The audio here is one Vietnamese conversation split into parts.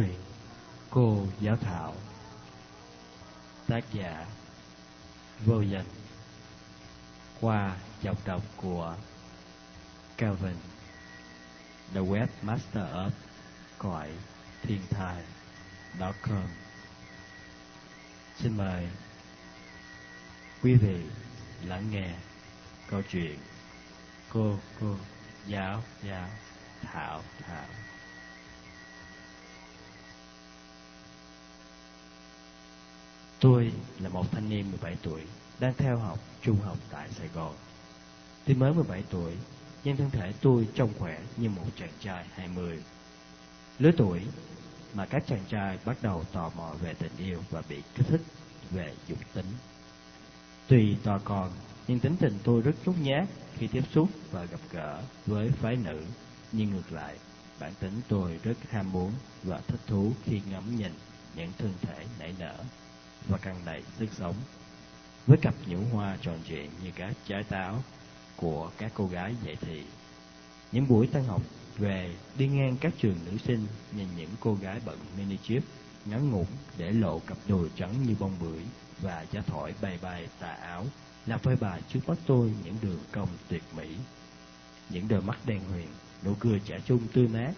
truyện Cô Giáo Thảo Tác giả Vô danh Qua giọng đọc của Calvin, The Webmaster of Cõi Thiên Thai com. Xin mời quý vị lắng nghe câu chuyện Cô Cô Giáo Giáo Thảo Thảo. Tôi là một thanh niên 17 tuổi, đang theo học trung học tại Sài Gòn. Tuy mới 17 tuổi, nhưng thân thể tôi trông khỏe như một chàng trai 20. Lứa tuổi mà các chàng trai bắt đầu tò mò về tình yêu và bị kích thích về dục tính. Tuy to con, nhưng tính tình tôi rất nhút nhát khi tiếp xúc và gặp gỡ với phái nữ, nhưng ngược lại, bản tính tôi rất ham muốn và thích thú khi ngắm nhìn những thân thể nảy nở và càng đầy sức sống. Với cặp nhũ hoa tròn trịa như các trái táo của các cô gái dạy thì, những buổi tan học về đi ngang các trường nữ sinh nhìn những cô gái bận mini chip ngắn ngủn để lộ cặp đùi trắng như bông bưởi và giá thổi bay bay tà áo là phơi bày trước mắt tôi những đường cong tuyệt mỹ những đôi mắt đen huyền nụ cười trẻ trung tươi mát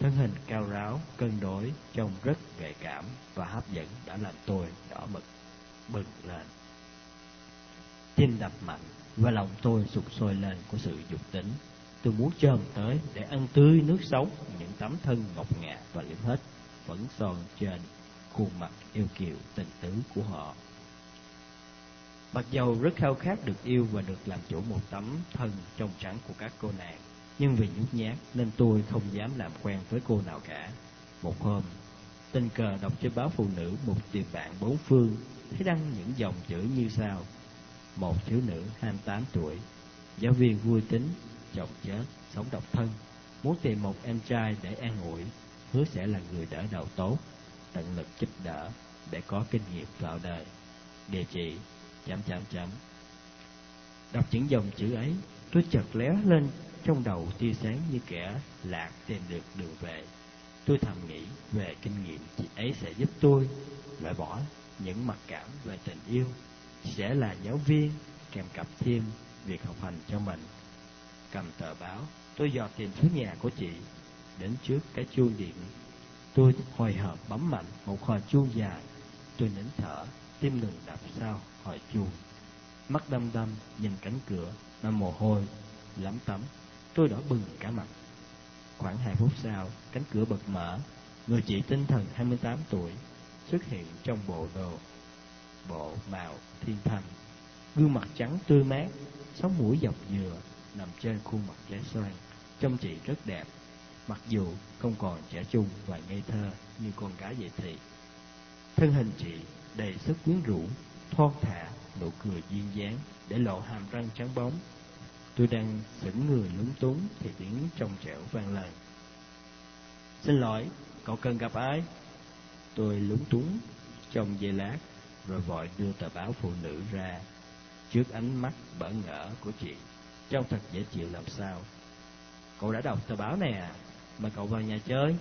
thân hình cao ráo, cân đối, trông rất gợi cảm và hấp dẫn đã làm tôi đỏ mực bừng lên. Tim đập mạnh, và lòng tôi sụp sôi lên của sự dục tính. Tôi muốn chồm tới để ăn tươi nước sống, những tấm thân ngọc ngà và liễm hết, vẫn son trên khuôn mặt yêu kiều tình tứ của họ. Mặc dầu rất khao khát được yêu và được làm chủ một tấm thân trong trắng của các cô nàng nhưng vì nhút nhát nên tôi không dám làm quen với cô nào cả. Một hôm, tình cờ đọc trên báo phụ nữ một tìm bạn bốn phương, thấy đăng những dòng chữ như sau. Một thiếu nữ 28 tuổi, giáo viên vui tính, chồng chết, sống độc thân, muốn tìm một em trai để an ủi, hứa sẽ là người đỡ đầu tốt, tận lực giúp đỡ để có kinh nghiệm vào đời. Địa chỉ chấm chấm chấm. Đọc những dòng chữ ấy, tôi chợt léo lên trong đầu tia sáng như kẻ lạc tìm được đường về. Tôi thầm nghĩ về kinh nghiệm chị ấy sẽ giúp tôi loại bỏ những mặc cảm về tình yêu, sẽ là giáo viên kèm cặp thêm việc học hành cho mình. Cầm tờ báo, tôi dò tìm số nhà của chị, đến trước cái chuông điện. Tôi hồi hộp bấm mạnh một hồi chuông dài, tôi nín thở, tim ngừng đập sau hồi chuông. Mắt đăm đăm nhìn cánh cửa mà mồ hôi lắm tắm tôi đỏ bừng cả mặt. Khoảng hai phút sau, cánh cửa bật mở, người chị tinh thần 28 tuổi xuất hiện trong bộ đồ bộ màu thiên thanh, gương mặt trắng tươi mát, sống mũi dọc dừa nằm trên khuôn mặt trẻ xoan, trông chị rất đẹp, mặc dù không còn trẻ trung và ngây thơ như con gái vậy thì. Thân hình chị đầy sức quyến rũ, thon thả, nụ cười duyên dáng để lộ hàm răng trắng bóng Tôi đang sững người lúng túng thì tiếng trong trẻo vang lên. Xin lỗi, cậu cần gặp ai? Tôi lúng túng trong giây lát rồi vội đưa tờ báo phụ nữ ra trước ánh mắt bỡ ngỡ của chị. Trông thật dễ chịu làm sao. Cậu đã đọc tờ báo này à? Mà cậu vào nhà chơi.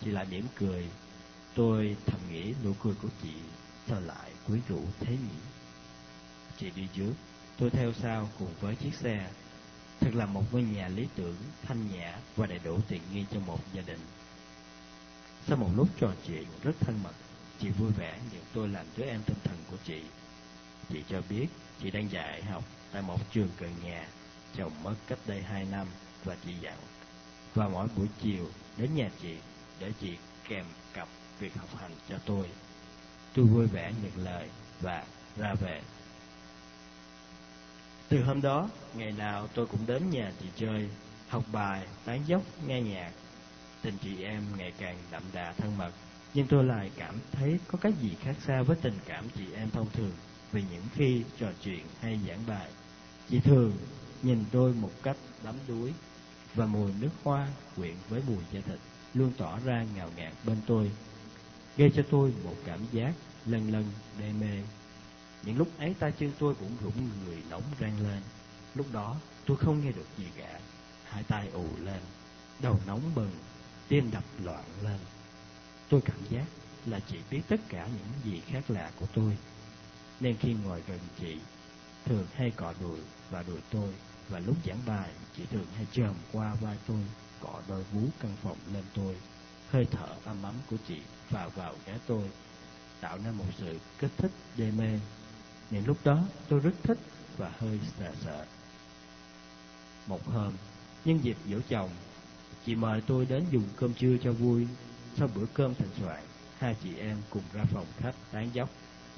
Chị lại mỉm cười. Tôi thầm nghĩ nụ cười của chị sao lại quyến rũ thế nhỉ? Chị đi trước, Tôi theo sau cùng với chiếc xe. Thật là một ngôi nhà lý tưởng, thanh nhã và đầy đủ tiện nghi cho một gia đình. Sau một lúc trò chuyện rất thân mật, chị vui vẻ nhận tôi làm đứa em tinh thần của chị. Chị cho biết chị đang dạy học tại một trường gần nhà, chồng mất cách đây hai năm và chị dặn. Và mỗi buổi chiều đến nhà chị để chị kèm cặp việc học hành cho tôi. Tôi vui vẻ nhận lời và ra về từ hôm đó, ngày nào tôi cũng đến nhà chị chơi, học bài, tán dốc, nghe nhạc. Tình chị em ngày càng đậm đà thân mật, nhưng tôi lại cảm thấy có cái gì khác xa với tình cảm chị em thông thường vì những khi trò chuyện hay giảng bài. Chị thường nhìn tôi một cách đắm đuối và mùi nước hoa quyện với mùi da thịt luôn tỏ ra ngào ngạt bên tôi, gây cho tôi một cảm giác lần lần đê mê những lúc ấy tay chân tôi cũng rụng người nóng rang lên. Lúc đó tôi không nghe được gì cả. Hai tay ù lên, đầu nóng bừng, tim đập loạn lên. Tôi cảm giác là chị biết tất cả những gì khác lạ của tôi. Nên khi ngồi gần chị, thường hay cọ đùi và đùi tôi. Và lúc giảng bài, chị thường hay chồm qua vai tôi, cọ đôi vú căn phòng lên tôi. Hơi thở ấm ấm của chị vào vào ghé tôi, tạo nên một sự kích thích đê mê. Những lúc đó tôi rất thích và hơi sợ sợ. Một hôm, nhân dịp dỗ chồng, chị mời tôi đến dùng cơm trưa cho vui. Sau bữa cơm thịnh soạn, hai chị em cùng ra phòng khách tán dốc.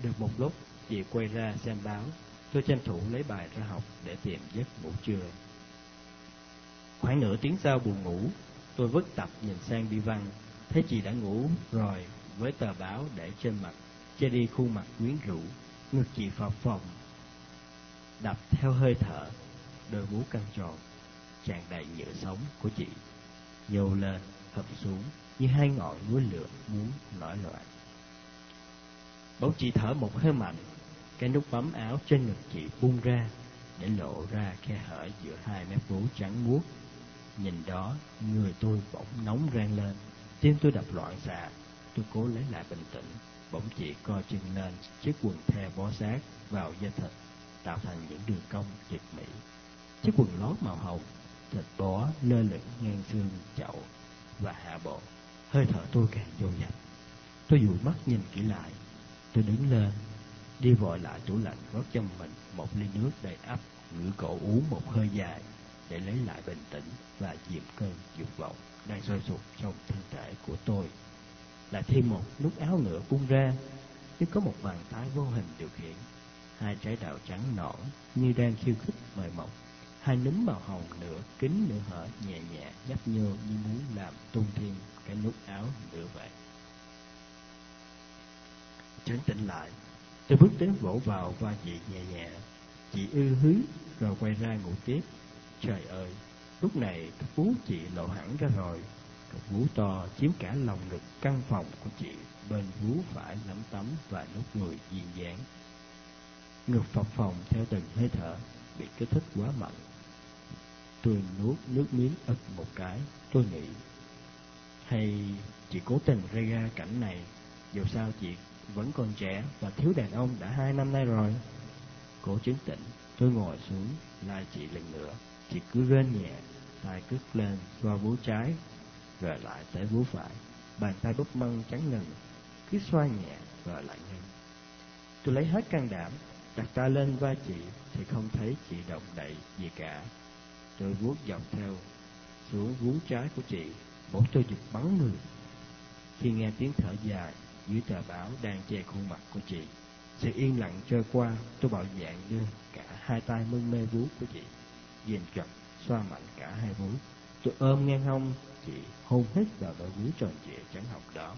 Được một lúc, chị quay ra xem báo. Tôi tranh thủ lấy bài ra học để tìm giấc ngủ trưa. Khoảng nửa tiếng sau buồn ngủ, tôi vứt tập nhìn sang bi văn, thấy chị đã ngủ rồi với tờ báo để trên mặt, che đi khuôn mặt quyến rũ, ngực chị phập phồng, đập theo hơi thở, đôi mũ căng tròn, tràn đầy nhựa sống của chị, nhô lên, hập xuống như hai ngọn núi lửa muốn nổi loạn. Bỗng chị thở một hơi mạnh, cái nút bấm áo trên ngực chị buông ra để lộ ra khe hở giữa hai mép vú trắng muốt. Nhìn đó, người tôi bỗng nóng rang lên, tim tôi đập loạn xạ. Tôi cố lấy lại bình tĩnh, bỗng chị co chân lên, chiếc quần the bó sát vào da thịt, tạo thành những đường cong tuyệt mỹ. Chiếc quần lót màu hồng, thịt bó lơ lửng ngang xương chậu và hạ bộ. Hơi thở tôi càng dồn dập. Tôi dụi mắt nhìn kỹ lại. Tôi đứng lên, đi vội lại tủ lạnh rót cho mình một ly nước đầy ắp, ngửa cổ uống một hơi dài để lấy lại bình tĩnh và diệm cơn dục vọng đang sôi sục trong thân thể của tôi là thêm một nút áo ngựa buông ra, như có một bàn tay vô hình điều khiển. Hai trái đào trắng nõn như đang khiêu khích mời mọc. Hai núm màu hồng nửa kính nửa hở nhẹ nhẹ nhấp nhô như muốn làm tung thêm cái nút áo nửa vậy. Trấn tĩnh lại, tôi bước đến vỗ vào vai chị nhẹ nhẹ. Chị ư hứ rồi quay ra ngủ tiếp. Trời ơi, lúc này phú vú chị lộ hẳn ra rồi. Cái vú to chiếm cả lòng ngực căn phòng của chị. Bên vú phải lấm tấm và nốt người duyên dáng. Ngực phập phồng theo từng hơi thở, bị kích thích quá mạnh. Tôi nuốt nước miếng ực một cái, tôi nghĩ hay chị cố tình gây ra cảnh này Dù sao chị vẫn còn trẻ và thiếu đàn ông đã hai năm nay rồi Cố chứng tĩnh Tôi ngồi xuống lai chị lần nữa Chị cứ rên nhẹ tay cất lên xoa vú trái rồi lại tới vú phải, Bàn tay búp măng trắng ngần, Cứ xoa nhẹ rồi lại ngưng Tôi lấy hết can đảm, Đặt tay lên vai chị, Thì không thấy chị động đậy gì cả. Tôi vuốt dọc theo, xuống vú trái của chị, bỗng tôi giật bắn người. Khi nghe tiếng thở dài dưới tờ báo đang che khuôn mặt của chị, sự yên lặng trôi qua, tôi bạo dạng đưa cả hai tay mân mê vú của chị. Dìm chặt, xoa mạnh cả hai vú. Tôi ôm ngang hông chị hôn hết vào đôi mí tròn trịa chẳng học đó.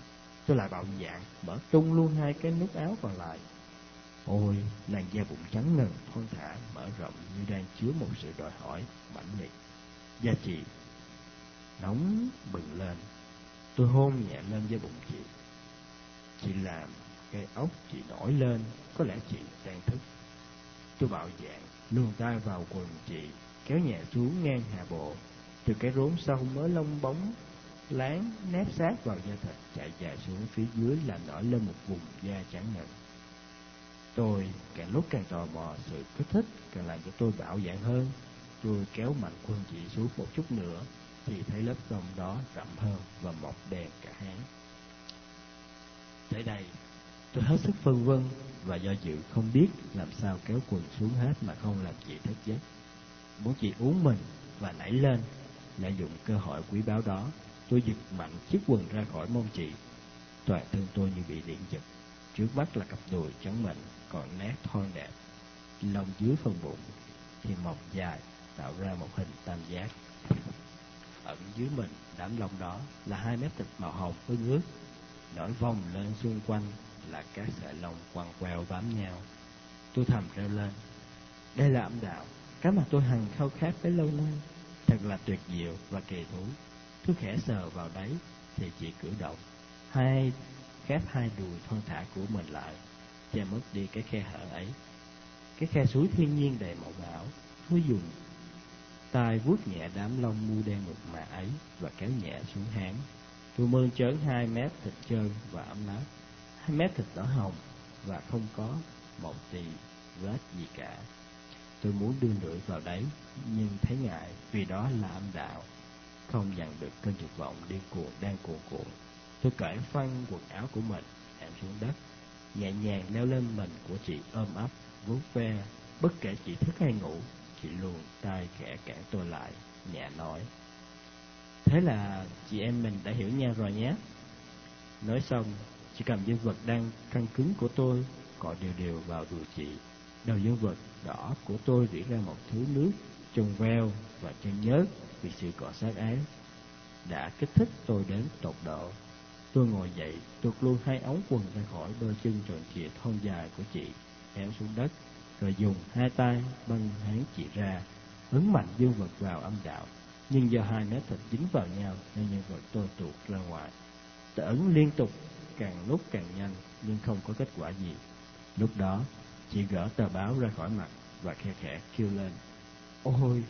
Tôi lại bạo dạng mở tung luôn hai cái nút áo còn lại. Ôi nàng da bụng trắng ngần, thon thả, mở rộng như đang chứa một sự đòi hỏi mãnh liệt. Da chị nóng bừng lên. Tôi hôn nhẹ lên da bụng chị. Chị làm cái ốc, chị nổi lên, có lẽ chị đang thức. Tôi bạo dạng luồn tay vào quần chị, kéo nhẹ xuống ngang hạ bộ từ cái rốn sâu mới lông bóng láng nép sát vào da thịt chạy dài xuống phía dưới làm nổi lên một vùng da trắng ngần tôi càng lúc càng tò mò sự kích thích càng làm cho tôi bạo dạn hơn tôi kéo mạnh quân chị xuống một chút nữa thì thấy lớp lông đó rậm hơn và mọc đèn cả háng. Tới đây, tôi hết sức phân vân và do dự không biết làm sao kéo quần xuống hết mà không làm chị thức giấc. Muốn chị uống mình và nảy lên, lợi dụng cơ hội quý báu đó, tôi giật mạnh chiếc quần ra khỏi mông chị. Toàn thân tôi như bị điện giật. Trước mắt là cặp đùi trắng mịn, còn nét thon đẹp. Lông dưới phần bụng thì mọc dài, tạo ra một hình tam giác ẩn dưới mình đám lông đó là hai mép thịt màu hồng với nước nổi vòng lên xung quanh là các sợi lông quằn queo bám nhau tôi thầm reo lên đây là âm đạo cái mà tôi hằng khao khát bấy lâu nay thật là tuyệt diệu và kỳ thú. Thú khẽ sờ vào đấy thì chỉ cử động. Hai khép hai đùi thon thả của mình lại che mất đi cái khe hở ấy. Cái khe suối thiên nhiên đầy màu ảo tôi dùng tay vuốt nhẹ đám lông mu đen mượt mà ấy và kéo nhẹ xuống háng. Tôi mơn trớn hai mét thịt trơn và ấm áp, hai mét thịt đỏ hồng và không có một tì vết gì cả. Tôi muốn đưa lưỡi vào đấy, nhưng thấy ngại vì đó là âm đạo, không dằn được cơn dục vọng điên cuồng đang cuồn cuộn. Tôi cởi phăng quần áo của mình, nằm xuống đất, nhẹ nhàng leo lên mình của chị ôm ấp, vuốt ve, bất kể chị thức hay ngủ, chị luôn tay khẽ cản tôi lại, nhẹ nói. Thế là chị em mình đã hiểu nhau rồi nhé. Nói xong, chị cầm dương vật đang căng cứng của tôi, cọ đều đều vào đùi chị. Đầu dương vật đỏ của tôi rỉ ra một thứ nước trong veo và chân nhớt vì sự cọ sát ấy đã kích thích tôi đến tột độ. Tôi ngồi dậy, tuột luôn hai ống quần ra khỏi đôi chân tròn trịa thon dài của chị, kéo xuống đất, rồi dùng hai tay băng hán chị ra, ấn mạnh dương vật vào âm đạo. Nhưng do hai mét thịt dính vào nhau nên dương vật tôi tuột ra ngoài. Tôi ấn liên tục, càng lúc càng nhanh, nhưng không có kết quả gì. Lúc đó, chị gỡ tờ báo ra khỏi mặt và khe khẽ kêu lên. Ôi,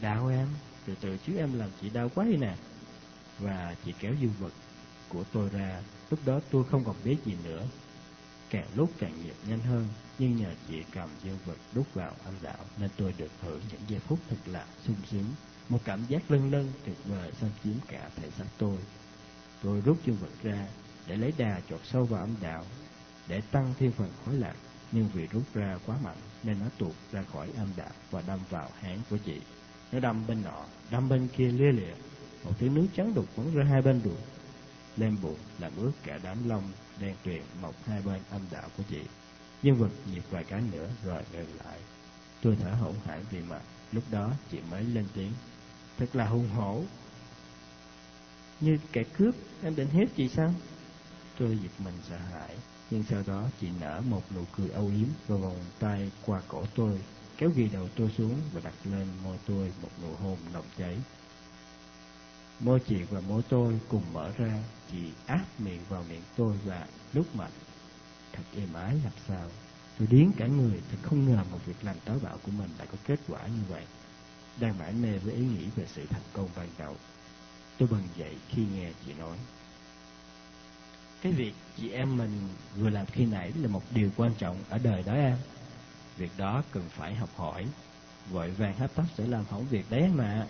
đau em, từ từ chứ em làm chị đau quá đi nè. Và chị kéo dương vật của tôi ra, lúc đó tôi không còn biết gì nữa. Càng lúc càng nhịp nhanh hơn, nhưng nhờ chị cầm dương vật đút vào âm đạo nên tôi được hưởng những giây phút thật là sung sướng. Một cảm giác lân lân tuyệt vời xâm chiếm cả thể xác tôi. Tôi rút dương vật ra để lấy đà chọt sâu vào âm đạo, để tăng thêm phần khối lạc, nhưng vì rút ra quá mạnh nên nó tuột ra khỏi âm đạo và đâm vào háng của chị. Nó đâm bên nọ, đâm bên kia lia lịa, một tiếng nước trắng đục bắn ra hai bên đùi, lên bụng làm ướt cả đám lông đen tuyền mọc hai bên âm đạo của chị. Nhân vật nhịp vài cái nữa rồi ngừng lại. Tôi thở hổn hển vì mà lúc đó chị mới lên tiếng. Thật là hung hổ. Như kẻ cướp, em định hiếp chị sao? Tôi giật mình sợ hãi, nhưng sau đó chị nở một nụ cười âu yếm và vòng tay qua cổ tôi, kéo ghi đầu tôi xuống và đặt lên môi tôi một nụ hôn nồng cháy. Môi chị và môi tôi cùng mở ra, chị áp miệng vào miệng tôi và lúc mạnh. Thật êm ái làm sao. Tôi điến cả người, thật không ngờ một việc làm táo bạo của mình lại có kết quả như vậy. Đang mãi mê với ý nghĩ về sự thành công ban đầu. Tôi bần dậy khi nghe chị nói. Cái việc chị em mình vừa làm khi nãy là một điều quan trọng ở đời đó em. Việc đó cần phải học hỏi. Vội vàng hấp tấp sẽ làm hỏng việc đấy mà.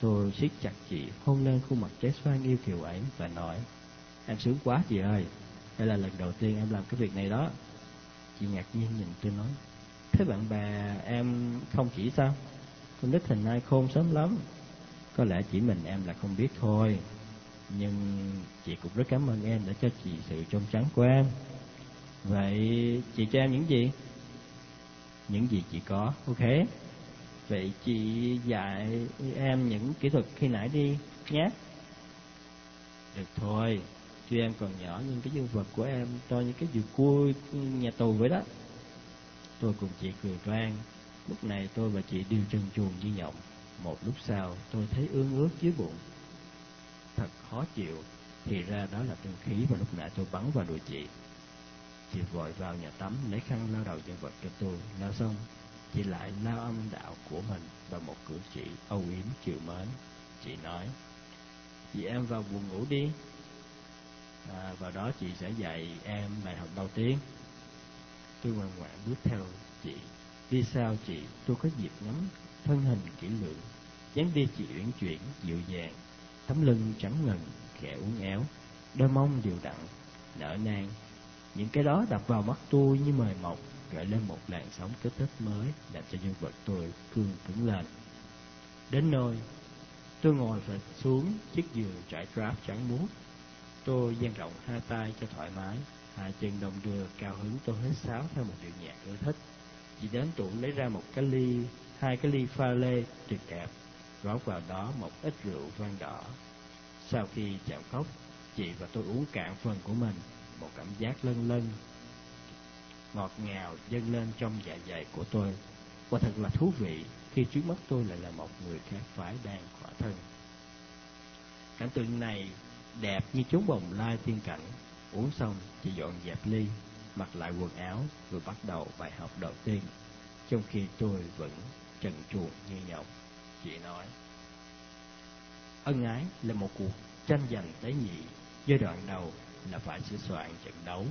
Tôi siết chặt chị, hôn lên khuôn mặt trái xoan yêu kiều ấy và nói, Em sướng quá chị ơi, đây là lần đầu tiên em làm cái việc này đó. Chị ngạc nhiên nhìn tôi nói, Thế bạn bè em không chỉ sao? Con nít hình nay khôn sớm lắm. Có lẽ chỉ mình em là không biết thôi. Nhưng chị cũng rất cảm ơn em đã cho chị sự trong trắng của em. Vậy chị cho em những gì? Những gì chị có, ok? Vậy chị dạy em những kỹ thuật khi nãy đi nhé. Được thôi, tuy em còn nhỏ nhưng cái dương vật của em cho những cái gì cua nhà tù vậy đó. Tôi cùng chị cười toan. Lúc này tôi và chị đều trần truồng như nhộng. Một lúc sau tôi thấy ương ướt dưới bụng. Thật khó chịu, thì ra đó là tinh khí và lúc nãy tôi bắn vào đùi chị. Chị vội vào nhà tắm lấy khăn lao đầu dương vật cho tôi, lao xong chị lại lao âm đạo của mình và một cử chỉ âu yếm chịu mến. Chị nói, chị em vào buồn ngủ đi. À, vào đó chị sẽ dạy em bài học đầu tiên. Tôi ngoan ngoãn bước theo chị. Đi sau chị, tôi có dịp ngắm thân hình kỹ lưỡng, dáng đi chị uyển chuyển, dịu dàng, tấm lưng trắng ngần, khẽ uốn éo, đôi mông đều đặn, nở nang. Những cái đó đập vào mắt tôi như mời mọc, gợi lên một làn sóng kích thích mới làm cho nhân vật tôi cương cứng lên. Đến nơi, tôi ngồi phịch xuống chiếc giường trải drap trắng muốt. Tôi dang rộng hai tay cho thoải mái, hai chân đồng đưa cao hứng tôi hết sáo theo một điệu nhạc ưa thích. chỉ đến tủ lấy ra một cái ly, hai cái ly pha lê tuyệt đẹp, rót vào đó một ít rượu vang đỏ. Sau khi chạm cốc, chị và tôi uống cạn phần của mình, một cảm giác lân lân ngọt ngào dâng lên trong dạ dày của tôi. Quả thật là thú vị khi trước mắt tôi lại là một người khác phái đang khỏa thân. Cảnh tượng này đẹp như chốn bồng lai tiên cảnh. Uống xong, chị dọn dẹp ly, mặc lại quần áo, rồi bắt đầu bài học đầu tiên. Trong khi tôi vẫn trần truồng như nhộng, chị nói. ân ái là một cuộc tranh giành tế nhị. Giai đoạn đầu là phải sửa soạn trận đấu.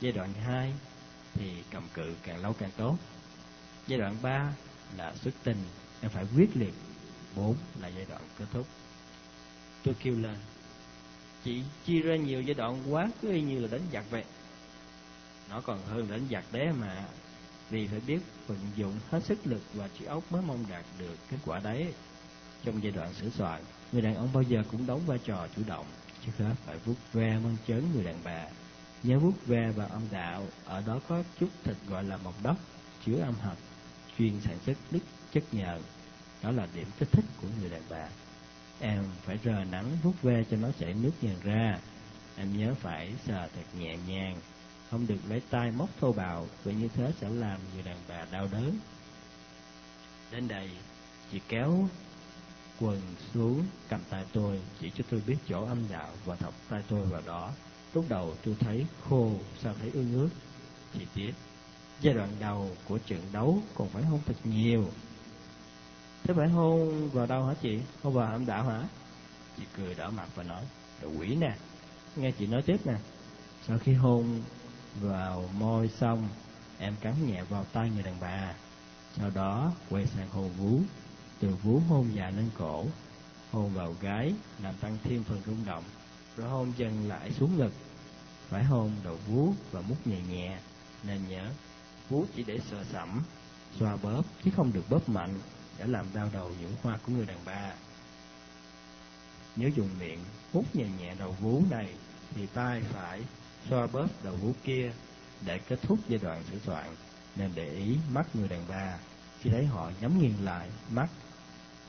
Giai đoạn hai thì cầm cự càng lâu càng tốt. Giai đoạn ba là xuất tình, em phải quyết liệt. bốn là giai đoạn kết thúc. Tôi kêu lên, chị chia ra nhiều giai đoạn quá cứ y như là đánh giặc vậy. Nó còn hơn đánh giặc đấy mà, vì phải biết vận dụng hết sức lực và trí óc mới mong đạt được kết quả đấy. Trong giai đoạn sửa soạn, người đàn ông bao giờ cũng đóng vai trò chủ động, chứ hết phải vuốt ve mơn trớn người đàn bà. Nhớ vuốt ve vào âm đạo, ở đó có chút thịt gọi là mọc đất, chứa âm hạch, chuyên sản xuất đức chất nhờn. Đó là điểm kích thích của người đàn bà. Em phải rờ nắng vuốt ve cho nó chảy nước nhờn ra. Em nhớ phải sờ thật nhẹ nhàng, không được lấy tay móc thô bạo, vì như thế sẽ làm người đàn bà đau đớn. Đến đây, chị kéo quần xuống cầm tay tôi chỉ cho tôi biết chỗ âm đạo và thọc tay tôi vào đó. Lúc đầu tôi thấy khô sao thấy ương ướt? Chị biết giai đoạn đầu của trận đấu còn phải hôn thật nhiều. Thế phải hôn vào đâu hả chị? Hôn vào âm đạo hả? Chị cười đỏ mặt và nói đồ quỷ nè. Nghe chị nói tiếp nè sau khi hôn vào môi xong, em cắn nhẹ vào tay người đàn bà. Sau đó, quay sang hôn vú. Từ vú hôn dài lên cổ, hôn vào gái, làm tăng thêm phần rung động, rồi hôn dần lại xuống ngực. Phải hôn đầu vú và mút nhẹ nhẹ, nên nhớ, vú chỉ để sờ sẩm xoa bóp chứ không được bóp mạnh để làm đau đầu những hoa của người đàn bà. Nhớ dùng miệng hút nhẹ nhẹ đầu vú này, thì tay phải xoa bóp đầu vú kia để kết thúc giai đoạn sửa soạn nên để ý mắt người đàn bà. Khi thấy họ nhắm nghiền lại, mắt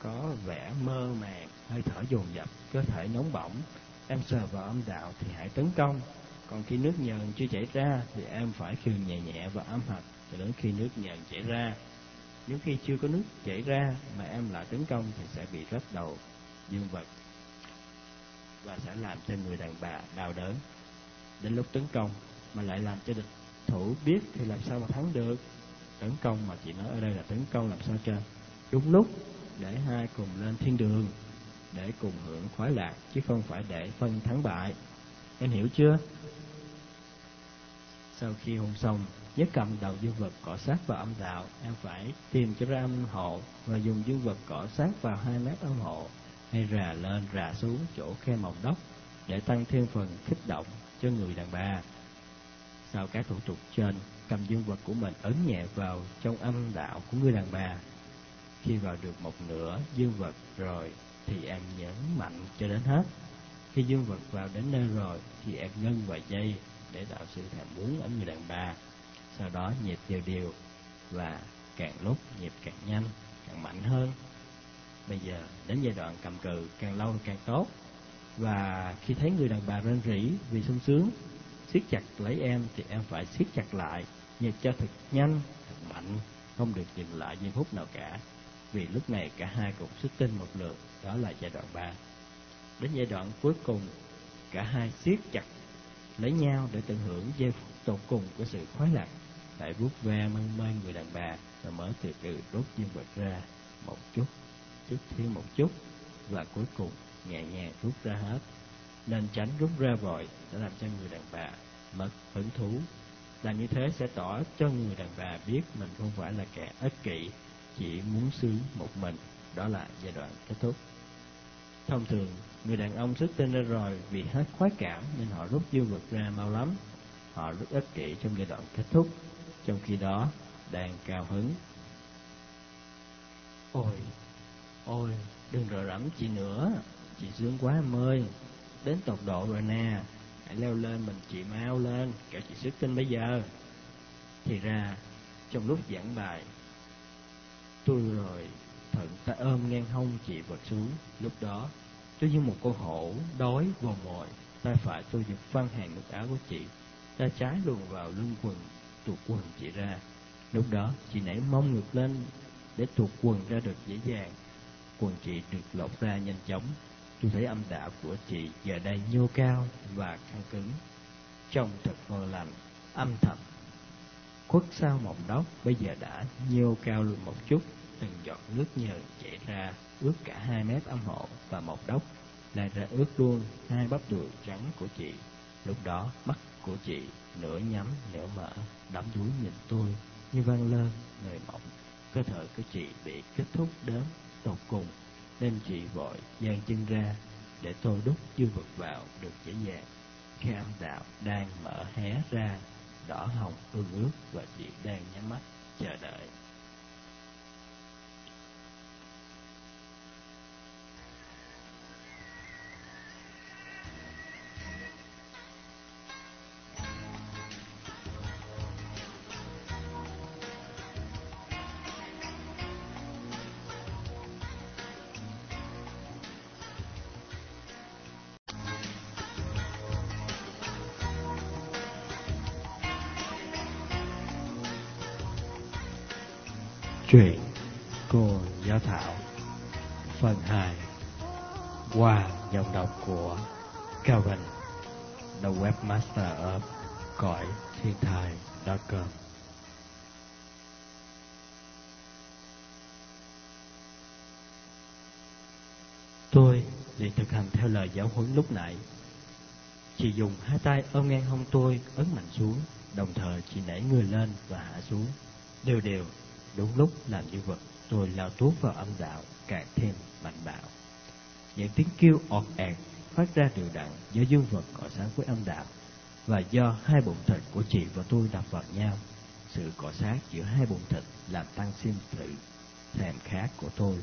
có vẻ mơ màng, hơi thở dồn dập, cơ thể nóng bỏng. Em sờ vào âm đạo thì hãy tấn công. Còn khi nước nhờn chưa chảy ra thì em phải khều nhẹ nhẹ vào âm hạch cho đến khi nước nhờn chảy ra. Nếu khi chưa có nước chảy ra mà em lại tấn công thì sẽ bị rách đầu, dương vật và sẽ làm cho người đàn bà đau đớn đến lúc tấn công mà lại làm cho địch thủ biết thì làm sao mà thắng được. Tấn công mà chị nói ở đây là tấn công làm sao cho đúng lúc để hai cùng lên thiên đường, để cùng hưởng khoái lạc, chứ không phải để phân thắng bại. Em hiểu chưa? Sau khi hôn xong nhớ cầm đầu dương vật cọ sát vào âm đạo, em phải tìm cho ra âm hộ và dùng dương vật cọ sát vào hai mét âm hộ. Hay rà lên rà xuống chỗ khe mỏng đốc để tăng thêm phần kích động cho người đàn bà sau các thủ tục trên cầm dương vật của mình ấn nhẹ vào trong âm đạo của người đàn bà khi vào được một nửa dương vật rồi thì em nhấn mạnh cho đến hết. Khi dương vật vào đến nơi rồi thì em ngưng vài giây để tạo sự thèm muốn ở người đàn bà. Sau đó nhịp đều đều và càng lúc nhịp càng nhanh, càng mạnh hơn. Bây giờ đến giai đoạn cầm cự càng lâu càng tốt. Và khi thấy người đàn bà rên rỉ vì sung sướng, siết chặt lấy em thì em phải siết chặt lại, nhịp cho thật nhanh, thật mạnh, không được dừng lại giây phút nào cả vì lúc này cả hai cùng xuất tinh một lượt, đó là giai đoạn ba. Đến giai đoạn cuối cùng, cả hai siết chặt lấy nhau để tận hưởng giây phút tột cùng của sự khoái lạc. Lại vuốt ve mân mê người đàn bà và mở từ từ rút dương vật ra một chút, chút thêm một chút và cuối cùng nhẹ nhàng rút ra hết. Nên tránh rút ra vội để làm cho người đàn bà mất hứng thú. Làm như thế sẽ tỏ cho người đàn bà biết mình không phải là kẻ ích kỷ chỉ muốn sướng một mình, đó là giai đoạn kết thúc. Thông thường, người đàn ông xuất tinh ra rồi vì hết khoái cảm nên họ rút dương vật ra mau lắm. Họ rất ích kỷ trong giai đoạn kết thúc, trong khi đó đang cao hứng. Ôi, ôi, đừng rờ rẫm chị nữa, chị sướng quá em ơi, đến tột độ rồi nè, hãy leo lên mình chị mau lên, kẻo chị xuất tinh bây giờ. Thì ra, trong lúc giảng bài, tôi rồi thận ta ôm ngang hông chị vật xuống. Lúc đó tôi như một con hổ đói vồ mồi. Tay phải tôi giật văng hàng ngực áo của chị. Tay trái luồn vào lưng quần tuột quần chị ra. Lúc đó chị nảy mông ngược lên để tuột quần ra được dễ dàng. Quần chị được lột ra nhanh chóng tôi thấy âm đạo của chị giờ đây nhô cao và căng cứng. Trông thật ngon lành âm thầm. Khuất sau mộng đốc bây giờ đã nhô cao lên một chút. Từng giọt nước nhờn chảy ra ướt cả hai mét âm hộ và mộng đốc. Lại ra ướt luôn hai bắp đùi trắng của chị. Lúc đó mắt của chị nửa nhắm nửa mở, đắm đuối nhìn tôi như vang lên người mộng. Cơ thể của chị bị kết thúc đến tột cùng, nên chị vội dang chân ra để tôi đút dương vật vào được dễ dàng. Khi âm đạo đang mở hé ra, đỏ hồng ương ướt và chị đang nhắm mắt chờ đợi. Thiên thai.com Tôi liền thực hành theo lời giáo huấn lúc nãy. Chị dùng hai tay ôm ngang hông tôi ấn mạnh xuống Đồng thời chị nảy người lên và hạ xuống. Đều đều Đúng lúc làm như vật, tôi lao tuốt vào âm đạo, càng thêm mạnh bạo. Những tiếng kêu ọt ẹt phát ra đều đặn do dương vật cọ sát với âm đạo, và do hai bụng thịt của chị và tôi đập vào nhau. Sự cọ sát giữa hai bụng thịt làm tăng sinh sự thèm khát của tôi.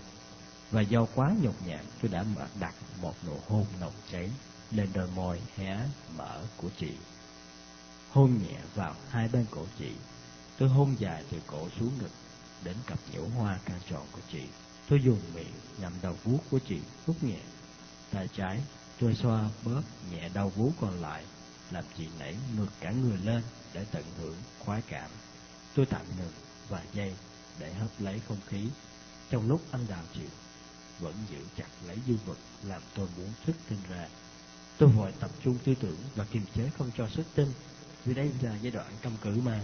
Và do quá nhọc nhằn, tôi đã đặt một nụ hôn nồng cháy lên đôi môi hé mở của chị. Hôn nhẹ vào hai bên cổ chị. Tôi hôn dài từ cổ xuống ngực đến cặp nhũ hoa căng tròn của chị. Tôi dùng miệng ngậm đầu vuốt của chị, hút nhẹ. Tay trái, tôi xoa bớt nhẹ đầu vuốt còn lại, làm chị nảy ngược cả người lên để tận hưởng khoái cảm. Tôi tạm ngừng vài giây để hấp lấy không khí. Trong lúc anh đào chịu, vẫn giữ chặt lấy dư vật làm tôi muốn thức tinh ra. Tôi vội tập trung tư tưởng và kiềm chế không cho xuất tinh, vì đây là giai đoạn cầm cử mà.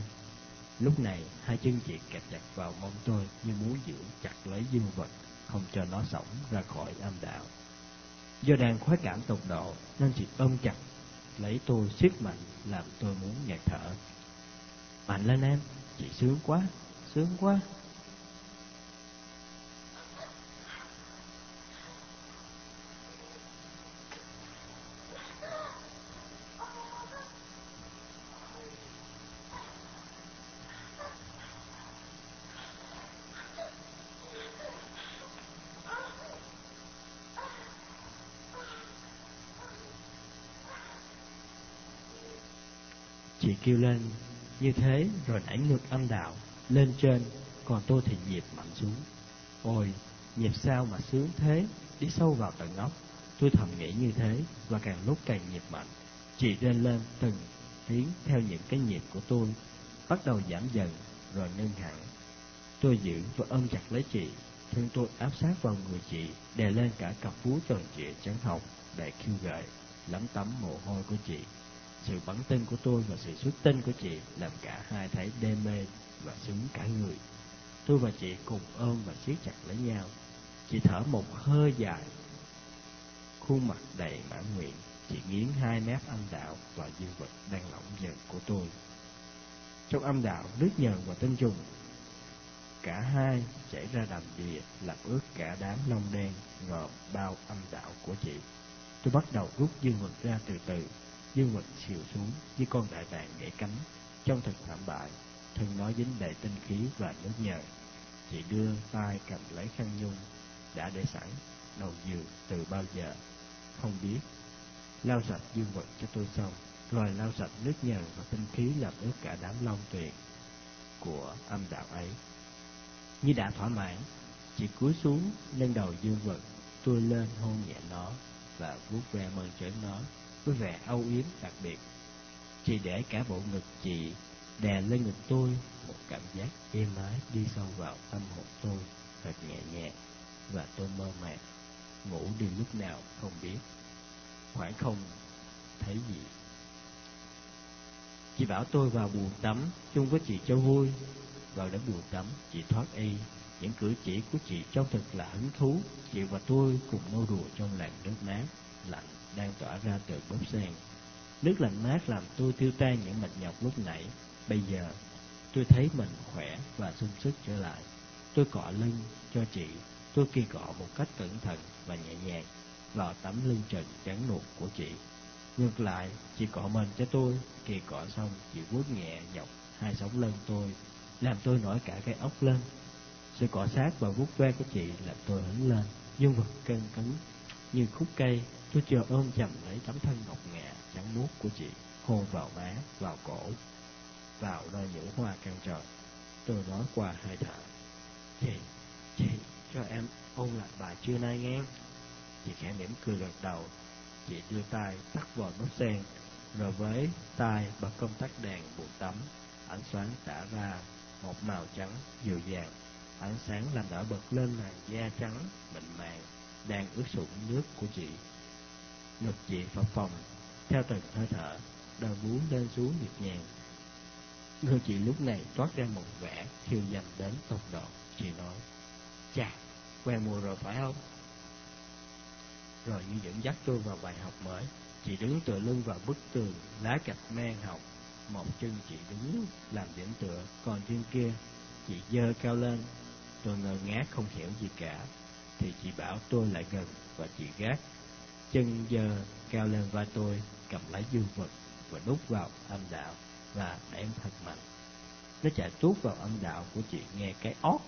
Lúc này, hai chân chị kẹp chặt vào mông tôi như muốn giữ chặt lấy dương vật, không cho nó sống ra khỏi âm đạo. Do đang khoái cảm tột độ, nên chị ôm chặt, lấy tôi siết mạnh, làm tôi muốn ngạt thở. Mạnh lên em, chị sướng quá, sướng quá. Chị kêu lên như thế rồi đẩy ngược âm đạo lên trên, còn tôi thì nhịp mạnh xuống. Ôi, nhịp sao mà sướng thế, đi sâu vào tận óc. Tôi thầm nghĩ như thế và càng lúc càng nhịp mạnh. Chị lên lên từng tiếng theo những cái nhịp của tôi, bắt đầu giảm dần rồi ngưng hẳn. Tôi giữ và ôm chặt lấy chị, thân tôi áp sát vào người chị, đè lên cả cặp vú tròn trịa trắng hồng để khiêu gợi, lắm tấm mồ hôi của chị. Sự bắn tin của tôi và sự xuất tinh của chị làm cả hai thấy đê mê và sướng cả người. Tôi và chị cùng ôm và siết chặt lấy nhau. Chị thở một hơi dài. Khuôn mặt đầy mãn nguyện, chị nghiến hai mép âm đạo và dương vật đang lỏng dần của tôi. Trong âm đạo, nước nhờn và tinh trùng, cả hai chảy ra đầm đìa, làm ướt cả đám lông đen ngợm bao âm đạo của chị. Tôi bắt đầu rút dương vật ra từ từ, dương vật xìu xuống, như con đại bàng gãy cánh. Trong thực thảm bại, thân nó dính đầy tinh khí và nước nhờ. Chị đưa tay cầm lấy khăn nhung, đã để sẵn, đầu giường từ bao giờ không biết. Lau sạch dương vật cho tôi xong, rồi lau sạch nước nhờn và tinh khí làm ướt cả đám long tuyền của âm đạo ấy. Như đã thỏa mãn, chị cúi xuống, nâng đầu dương vật, tôi lên hôn nhẹ nó và vuốt ve mơn trớn nó có vẻ âu yếm đặc biệt. Chị để cả bộ ngực chị đè lên ngực tôi, một cảm giác êm ái đi sâu vào tâm hồn tôi, thật nhẹ nhàng, và tôi mơ màng, ngủ đi lúc nào không biết, khoảng không thấy gì. Chị bảo tôi vào buồn tắm chung với chị cho vui. Vào đến buồn tắm, chị thoát y. Những cử chỉ của chị trông thật là hứng thú. Chị và tôi cùng nô đùa trong làn nước mát. lạnh đang tỏa ra từ bốc sen. Nước lạnh mát làm tôi tiêu tan những mệt nhọc lúc nãy. Bây giờ, tôi thấy mình khỏe và sung sức trở lại. Tôi cọ lưng cho chị, tôi kỳ cọ một cách cẩn thận và nhẹ nhàng vào tấm lưng trần trắng nuột của chị. Ngược lại, chị cọ mình cho tôi, kỳ cọ xong, chị vuốt nhẹ dọc hai sống lưng tôi, làm tôi nổi cả cái ốc lên. Sự cọ sát và vuốt ve của chị làm tôi hứng lên, dương vật cân cứng như khúc cây. Tôi chờ ôm chầm lấy tấm thân ngọc ngà trắng muốt của chị, hôn vào má, vào cổ, vào nơi những hoa căng tròn. Tôi nói qua hai thở. Chị, chị, cho em ôn lại bài trưa nay nghe. Chị khẽ mỉm cười gật đầu. Chị đưa tay tắt vào nút sen, rồi với tay bật công tắc đèn buồn tắm. Ánh sáng tả ra một màu trắng dịu dàng. Ánh sáng làm nổi bật lên làn da trắng, mịn màng, đang ướt sũng nước của chị. Ngực dị phập phòng theo từng hơi thở, đầu vú lên xuống nhịp nhàng. Người chị lúc này toát ra một vẻ khiêu dâm đến tột độ. Chị nói, chà, quen mùa rồi phải không? Rồi như dẫn dắt tôi vào bài học mới. Chị đứng tựa lưng vào bức tường, lá gạch men học. Một chân chị đứng làm điểm tựa, còn chân kia chị dơ cao lên. Tôi ngơ ngác không hiểu gì cả. Thì chị bảo tôi lại gần và chị gác. Chân dơ cao lên vai tôi, cầm lấy dương vật và đút vào âm đạo và đẩy thật mạnh. Nó chạy tuốt vào âm đạo của chị nghe cái ót.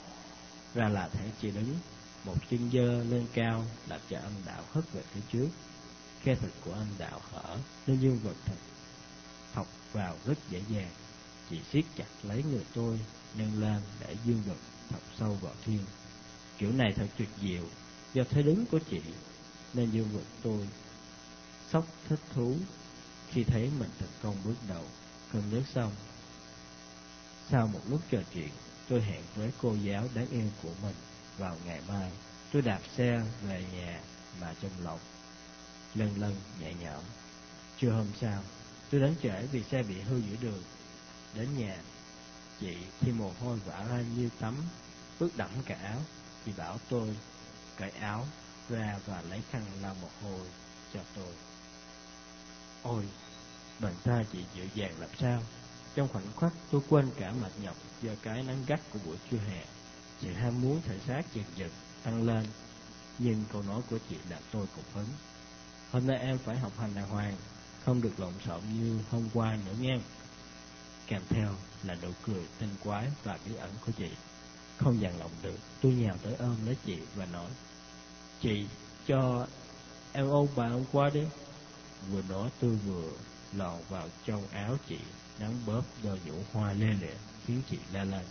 Ra là thấy chị đứng một chân dơ lên cao làm cho âm đạo hất về phía trước. Khe thịt của âm đạo hở nên dương vật thật thọc vào rất dễ dàng. Chị siết chặt lấy người tôi, nâng lên để dương vật thọc sâu vào thiên. Kiểu này thật tuyệt diệu, do thế đứng của chị nên dương vật tôi sốc thích thú khi thấy mình thành công bước đầu cơn nước xong. Sau một lúc trò chuyện, tôi hẹn với cô giáo đáng yêu của mình vào ngày mai. Tôi đạp xe về nhà mà trong lòng lần lần nhẹ nhõm. Trưa hôm sau, tôi đến trễ vì xe bị hư giữa đường. Đến nhà, chị khi mồ hôi vã ra như tắm, ướt đẫm cả áo. Chị bảo tôi cởi áo ra và lấy khăn lau mồ hôi cho tôi. Ôi, bàn tay chị dịu dàng làm sao? Trong khoảnh khắc tôi quên cả mệt nhọc do cái nắng gắt của buổi trưa hè. Sự ham muốn thể xác dần dần tăng lên, nhưng câu nói của chị làm tôi cục hứng. Hôm nay em phải học hành đàng hoàng, không được lộn xộn như hôm qua nữa nghe. Kèm theo là nụ cười tinh quái và bí ẩn của chị. Không dằn lòng được, tôi nhào tới ôm lấy chị và nói, Chị, cho em ôm bài hôm qua đi. Vừa nói tôi vừa lọt vào trong áo chị, nắng bóp do nhũ hoa lê lệ, khiến chị la lên.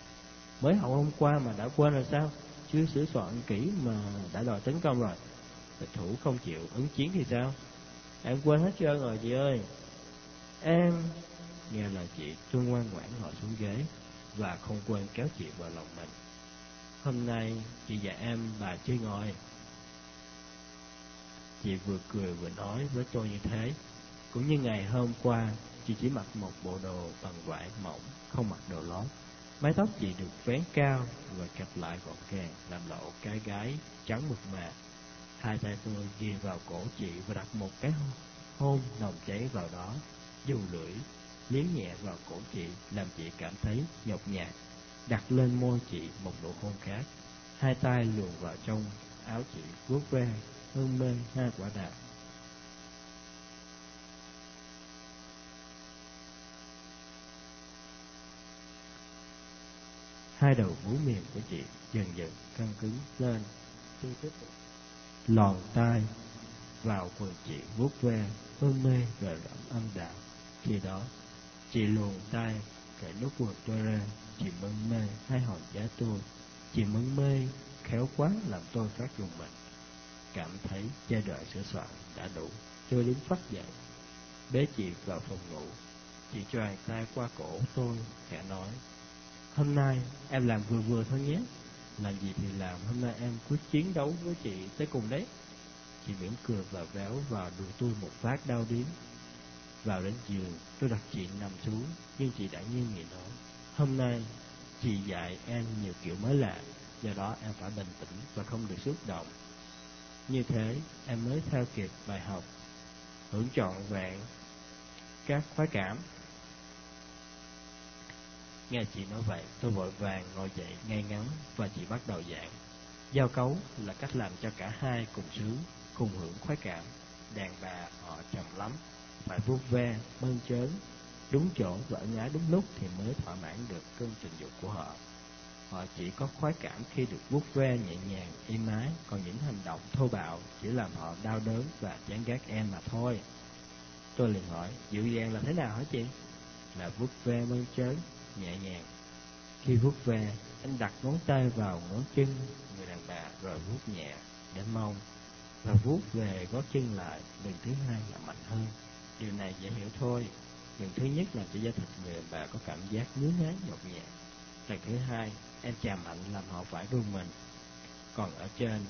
Mới học hôm qua mà đã quên rồi sao? Chưa sửa soạn kỹ mà đã đòi tấn công rồi. Địch thủ không chịu ứng chiến thì sao? Em quên hết trơn rồi chị ơi. Em... Nghe lời chị, tôi ngoan ngoãn ngồi xuống ghế và không quên kéo chị vào lòng mình. Hôm nay chị và em bà chơi ngồi. Chị vừa cười vừa nói với tôi như thế. Cũng như ngày hôm qua, chị chỉ mặc một bộ đồ bằng vải mỏng, không mặc đồ lót. Mái tóc chị được vén cao và kẹp lại gọn gàng, làm lộ cái gái trắng mượt mà. Hai tay tôi ghi vào cổ chị và đặt một cái hôn nồng cháy vào đó, dùng lưỡi liếm nhẹ vào cổ chị, làm chị cảm thấy nhột nhạt. Đặt lên môi chị một nụ hôn khác. Hai tay luồn vào trong áo chị, vuốt ve, hương mê hai quả đào. Hai đầu vú miệng của chị dần dần căng cứng lên. Tôi tiếp tục lòn tay vào quần chị vuốt ve, hôn mê rồi rộng âm đạo. Khi đó, chị luồn tay cởi nút quần tôi ra, chị mân mê hai hòn giá tôi. Chị mân mê khéo quá làm tôi phát dùng mình. Cảm thấy giai đoạn sửa soạn đã đủ, tôi đứng phát dậy. Bế chị vào phòng ngủ, chị choàng tay qua cổ tôi, khẽ nói, Hôm nay em làm vừa vừa thôi nhé. Làm gì thì làm, hôm nay em cứ chiến đấu với chị tới cùng đấy. Chị mỉm cười và véo vào đùi tôi một phát đau điếng. Vào đến giường, tôi đặt chị nằm xuống, nhưng chị đã như nghị nói. Hôm nay, chị dạy em nhiều kiểu mới lạ, do đó em phải bình tĩnh và không được xúc động. Như thế em mới theo kịp bài học Hưởng trọn vẹn các khoái cảm Nghe chị nói vậy, tôi vội vàng ngồi dậy ngay ngắn và chị bắt đầu giảng. Giao cấu là cách làm cho cả hai cùng sướng, cùng hưởng khoái cảm. Đàn bà họ trầm lắm, phải vuốt ve, mơn chớn, đúng chỗ và ân ái đúng lúc thì mới thỏa mãn được cơn tình dục của họ. Họ chỉ có khoái cảm khi được vuốt ve nhẹ nhàng, êm ái, còn những hành động thô bạo chỉ làm họ đau đớn và chán ghét em mà thôi. Tôi liền hỏi, dịu dàng là thế nào hả chị? Là vuốt ve mơn trớn, nhẹ nhàng. Khi vuốt ve, anh đặt ngón tay vào ngón chân người đàn bà rồi vuốt nhẹ đến mông và vuốt về gót chân lại. Lần thứ hai là mạnh hơn. Điều này dễ hiểu thôi. Lần thứ nhất là cho da thịt người đàn bà có cảm giác ngứa ngáy nhột nhẹ. Lần thứ hai, em chạm mạnh làm họ phải run mình. Còn ở trên,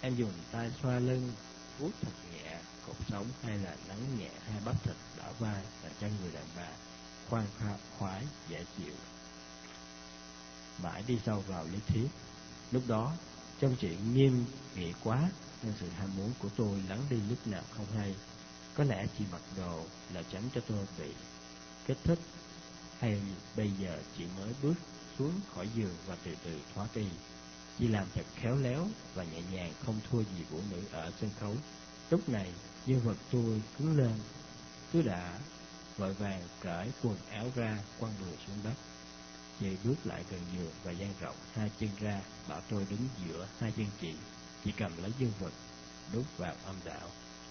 em dùng tay xoa lưng, vuốt thật nhẹ cột sống hay là nắng nhẹ hai bắp thịt đỏ vai và cho người đàn bà khoan khoái dễ chịu. Mãi đi sâu vào lý thuyết. Lúc đó trong chuyện nghiêm nghị quá nên sự ham muốn của tôi lắng đi lúc nào không hay. Có lẽ chỉ mặc đồ là tránh cho tôi bị kích thích hay bây giờ chị mới bước xuống khỏi giường và từ từ thoát đi. Chị làm thật khéo léo và nhẹ nhàng không thua gì vũ nữ ở sân khấu. Lúc này nhân vật tôi cứng lên tôi đã vội vàng cởi quần áo ra, quăng đùa xuống đất. Chị bước lại gần giường và dang rộng hai chân ra, bảo tôi đứng giữa hai chân chị. Chị cầm lấy dương vật, đút vào âm đạo.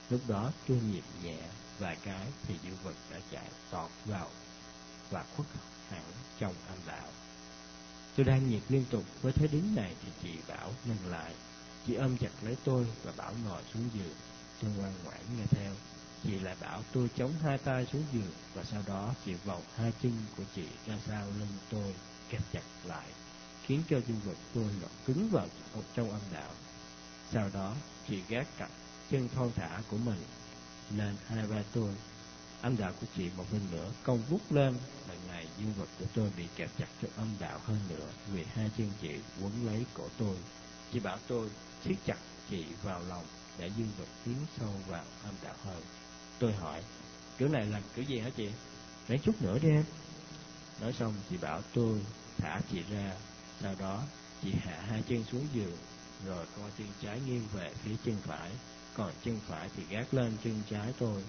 Lúc đó, tôi nhịp nhẹ vài cái thì dương vật đã chạy tọt vào và khuất hẳn trong âm đạo tôi đang nhiệt liên tục với thế đứng này thì chị bảo ngừng lại chị ôm chặt lấy tôi và bảo ngồi xuống giường tôi ngoan ngoãn nghe theo Chị lại bảo tôi chống hai tay xuống giường và sau đó chị vòng hai chân của chị ra sau lưng tôi kẹp chặt lại, khiến cho dương vật tôi nó cứng vào một trong âm đạo. Sau đó chị gác cặp chân thon thả của mình lên hai vai tôi. Âm đạo của chị một lần nữa cong vút lên, lần này dương vật của tôi bị kẹp chặt trong âm đạo hơn nữa vì hai chân chị quấn lấy cổ tôi. Chị bảo tôi siết chặt chị vào lòng để dương vật tiến sâu vào âm đạo hơn. Tôi hỏi, kiểu này là kiểu gì hả chị? Ráng chút nữa đi em. Nói xong chị bảo tôi thả chị ra, sau đó chị hạ hai chân xuống giường, rồi co chân trái nghiêng về phía chân phải, còn chân phải thì gác lên chân trái tôi.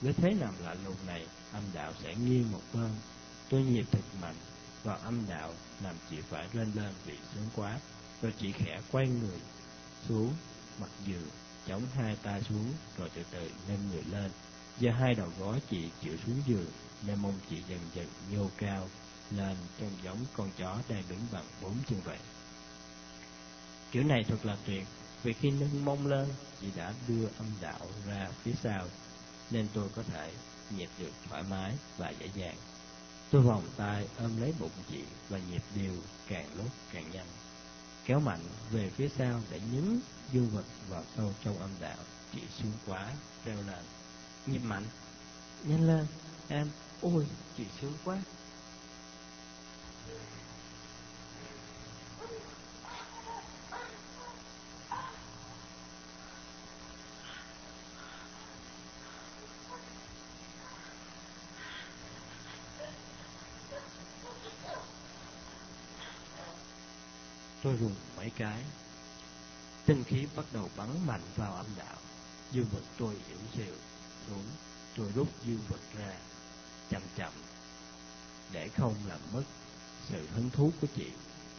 Với thế nằm lạ lùng này, âm đạo sẽ nghiêng một bên. Tôi nhịp thật mạnh vào âm đạo làm chị phải lên lên vì sướng quá, rồi chị khẽ quay người xuống mặt giường, chống hai tay xuống rồi từ từ nâng người lên. Do hai đầu gối chị chịu xuống giường nên mông chị dần dần nhô cao lên trông giống con chó đang đứng bằng bốn chân vậy. Kiểu này thật là tuyệt vì khi nâng mông lên chị đã đưa âm đạo ra phía sau nên tôi có thể nhịp được thoải mái và dễ dàng. Tôi vòng tay ôm lấy bụng chị và nhịp đều càng lúc càng nhanh kéo mạnh về phía sau để nhấn dương vật vào sâu trong âm đạo. Chị xuống quá reo lên. Nhịp mạnh. Nhanh lên em. Ôi chị sướng quá rùng mấy cái. Tinh khí bắt đầu bắn mạnh vào âm đạo. Dương vật tôi hiểu xìu xuống, tôi rút dương vật ra, chậm chậm. Để không làm mất sự hứng thú của chị,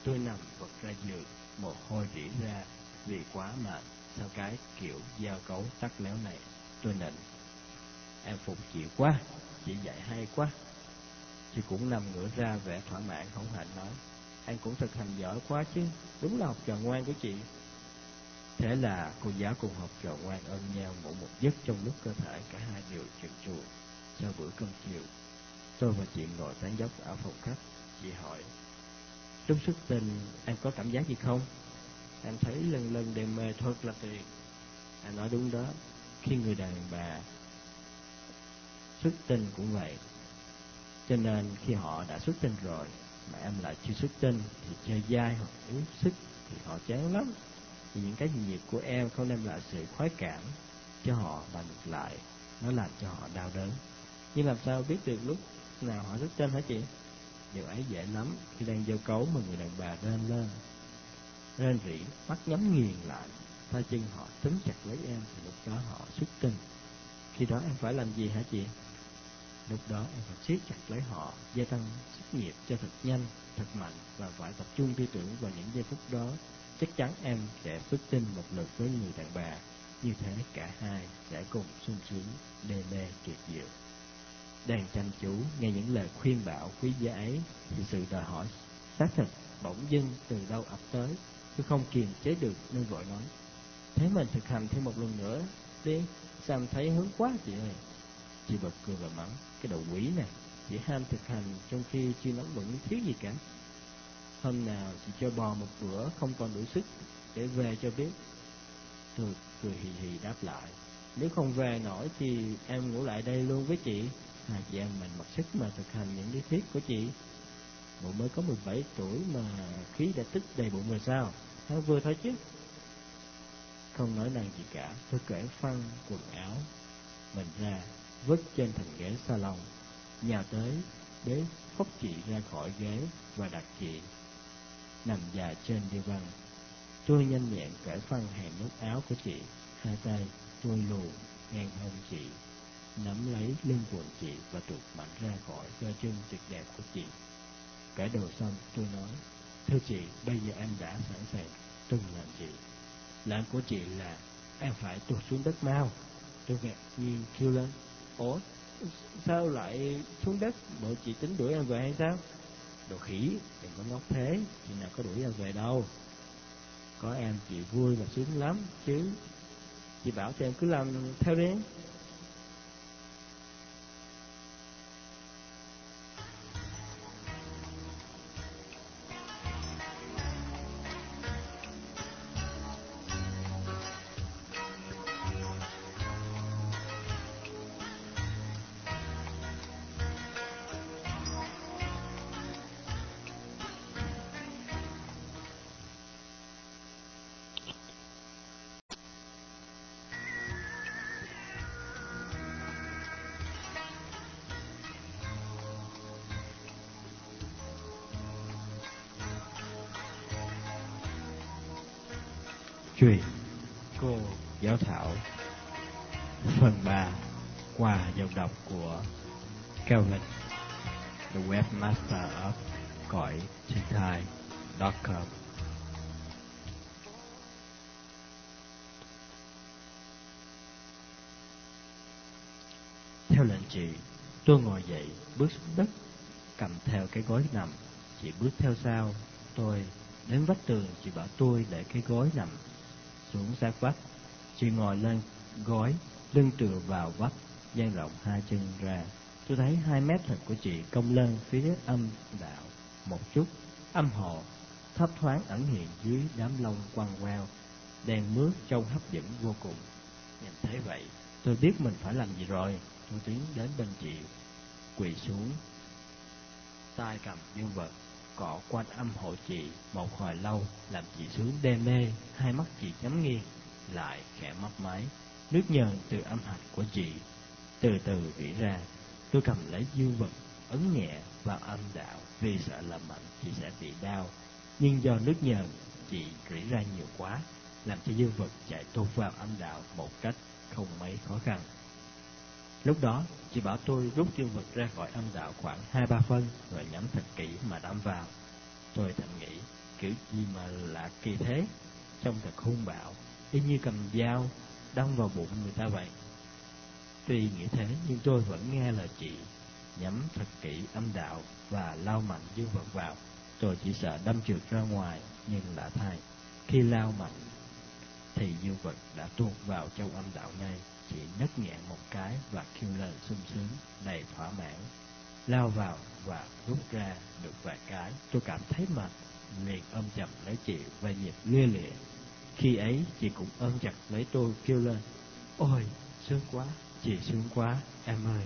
tôi nằm vật ra giường, mồ hôi rỉ ra, vì quá mệt. Sau cái kiểu giao cấu tắc léo này, tôi nịnh. Em phục chị quá, chị dạy hay quá. Chị cũng nằm ngửa ra vẻ thỏa mãn hổng hạnh nói anh cũng thực hành giỏi quá chứ đúng là học trò ngoan của chị Thế là cô giáo cùng học trò ngoan ôm nhau ngủ một giấc trong lúc cơ thể cả hai đều trần truồng sau bữa cơm chiều. Tôi và chị ngồi tán dốc ở phòng khách. Chị hỏi, lúc xuất tình em có cảm giác gì không? Em thấy lần lần đêm mê thật là tuyệt. Anh nói đúng đó, khi người đàn bà xuất tinh cũng vậy. Cho nên khi họ đã xuất tinh rồi mà em lại chưa xuất tinh thì chơi dai hoặc yếu sức thì họ chán lắm. Thì những cái nhiệt của em không đem lại sự khoái cảm cho họ và ngược lại, nó làm cho họ đau đớn. Nhưng làm sao biết được lúc nào họ xuất trên hả chị? Điều ấy dễ lắm khi đang giao cấu mà người đàn bà rên lên, rên rỉ, mắt nhắm nghiền lại, tay chân họ túm chặt lấy em thì lúc đó họ xuất tinh. Khi đó em phải làm gì hả chị? Lúc đó em phải siết chặt lấy họ, gia tăng sức nghiệp cho thật nhanh, thật mạnh và phải tập trung tư tưởng vào những giây phút đó. Chắc chắn em sẽ xuất tinh một lượt với người đàn bà. Như thế cả hai sẽ cùng sung sướng, đê mê, tuyệt diệu. Đàn tranh chủ nghe những lời khuyên bảo quý giá ấy thì sự đòi hỏi xác thịt bỗng dưng, từ đâu ập tới. Tôi không kiềm chế được nên vội nói, thế mình thực hành thêm một lần nữa đi, sao em thấy hướng quá chị ơi chị bật cười và mắng, cái đầu quỷ này chị ham thực hành trong khi chưa nắm vững thiếu gì cả. Hôm nào chị cho bò một bữa không còn đủ sức để về cho biết. Tôi cười hì hì đáp lại, nếu không về nổi thì em ngủ lại đây luôn với chị. Hai chị em mình mặc sức mà thực hành những lý thuyết của chị. Bộ mới có 17 tuổi mà khí đã tích đầy bụng rồi sao? Nó vừa thôi chứ. Không nói năng gì cả, tôi kể phăng quần áo mình ra vứt trên thành ghế salon, nhào tới bế phốc chị ra khỏi ghế và đặt chị nằm dài trên đi văn tôi nhanh nhẹn cởi phân hàng nút áo của chị, hai tay tôi lù ngang hông chị, nắm lấy lưng quần chị và tuột mạnh ra khỏi cơ chân tuyệt đẹp của chị. Cởi đồ xong, tôi nói, thưa chị, bây giờ em đã sẵn sàng từng làm chị lệnh của chị là, em phải tuột xuống đất mau. Tôi ngạc nhiên kêu lên ủa, sao lại xuống đất? Bộ chị tính đuổi em về hay sao? Đồ khỉ, đừng có ngốc thế. Chị nào có đuổi em về đâu? Có em chị vui và sướng lắm, chứ. Chị bảo cho em cứ làm theo đi. Truyện Cô Giáo Thảo Phần 3 Qua dòng đọc của Kelvin The Webmaster of cõi sinh thai com Theo lệnh chị, tôi ngồi dậy, bước xuống đất, cầm theo cái gối nằm. Chị bước theo sau, tôi đến vách tường, chị bảo tôi để cái gối nằm xuống sát vách. Chị ngồi lên gói, lưng tựa vào vách, dang rộng hai chân ra. Tôi thấy hai mép thịt của chị cong lên phía âm đạo một chút, âm hộ, thấp thoáng ẩn hiện dưới đám lông quăng queo, đen mướt trông hấp dẫn vô cùng. Nhìn thấy vậy, tôi biết mình phải làm gì rồi. Tôi tiến đến bên chị, quỳ xuống, tay cầm dương vật, cọ quanh âm hộ chị một hồi lâu, làm chị xuống đê mê, hai mắt chị nhắm nghiêng lại khẽ mấp máy, nước nhờn từ âm hạch của chị từ từ rỉ ra. Tôi cầm lấy dương vật, ấn nhẹ vào âm đạo, vì sợ làm mạnh chị sẽ bị đau. Nhưng do nước nhờn, chị rỉ ra nhiều quá, làm cho dương vật chạy tuột vào âm đạo một cách không mấy khó khăn. Lúc đó, chị bảo tôi rút dương vật ra khỏi âm đạo khoảng hai ba phân rồi nhắm thật kỹ mà đâm vào. Tôi thầm nghĩ, kiểu gì mà lạ kỳ thế, trông thật hung bạo, y như cầm dao, đâm vào bụng người ta vậy. Tuy nghĩ thế, nhưng tôi vẫn nghe lời chị, nhắm thật kỹ âm đạo và lao mạnh dương vật vào. Tôi chỉ sợ đâm trượt ra ngoài, nhưng lạ thay, khi lao mạnh thì dương vật đã tuột vào trong âm đạo ngay chị nấc nghẹn một cái và kêu lên sung sướng, đầy thỏa mãn. Lao vào và rút ra được vài cái. Tôi cảm thấy mệt, liền ôm chặt lấy chị và nhịp lia lịa. Khi ấy, chị cũng ôm chặt lấy tôi, kêu lên, ôi, sướng quá, chị sướng quá, em ơi.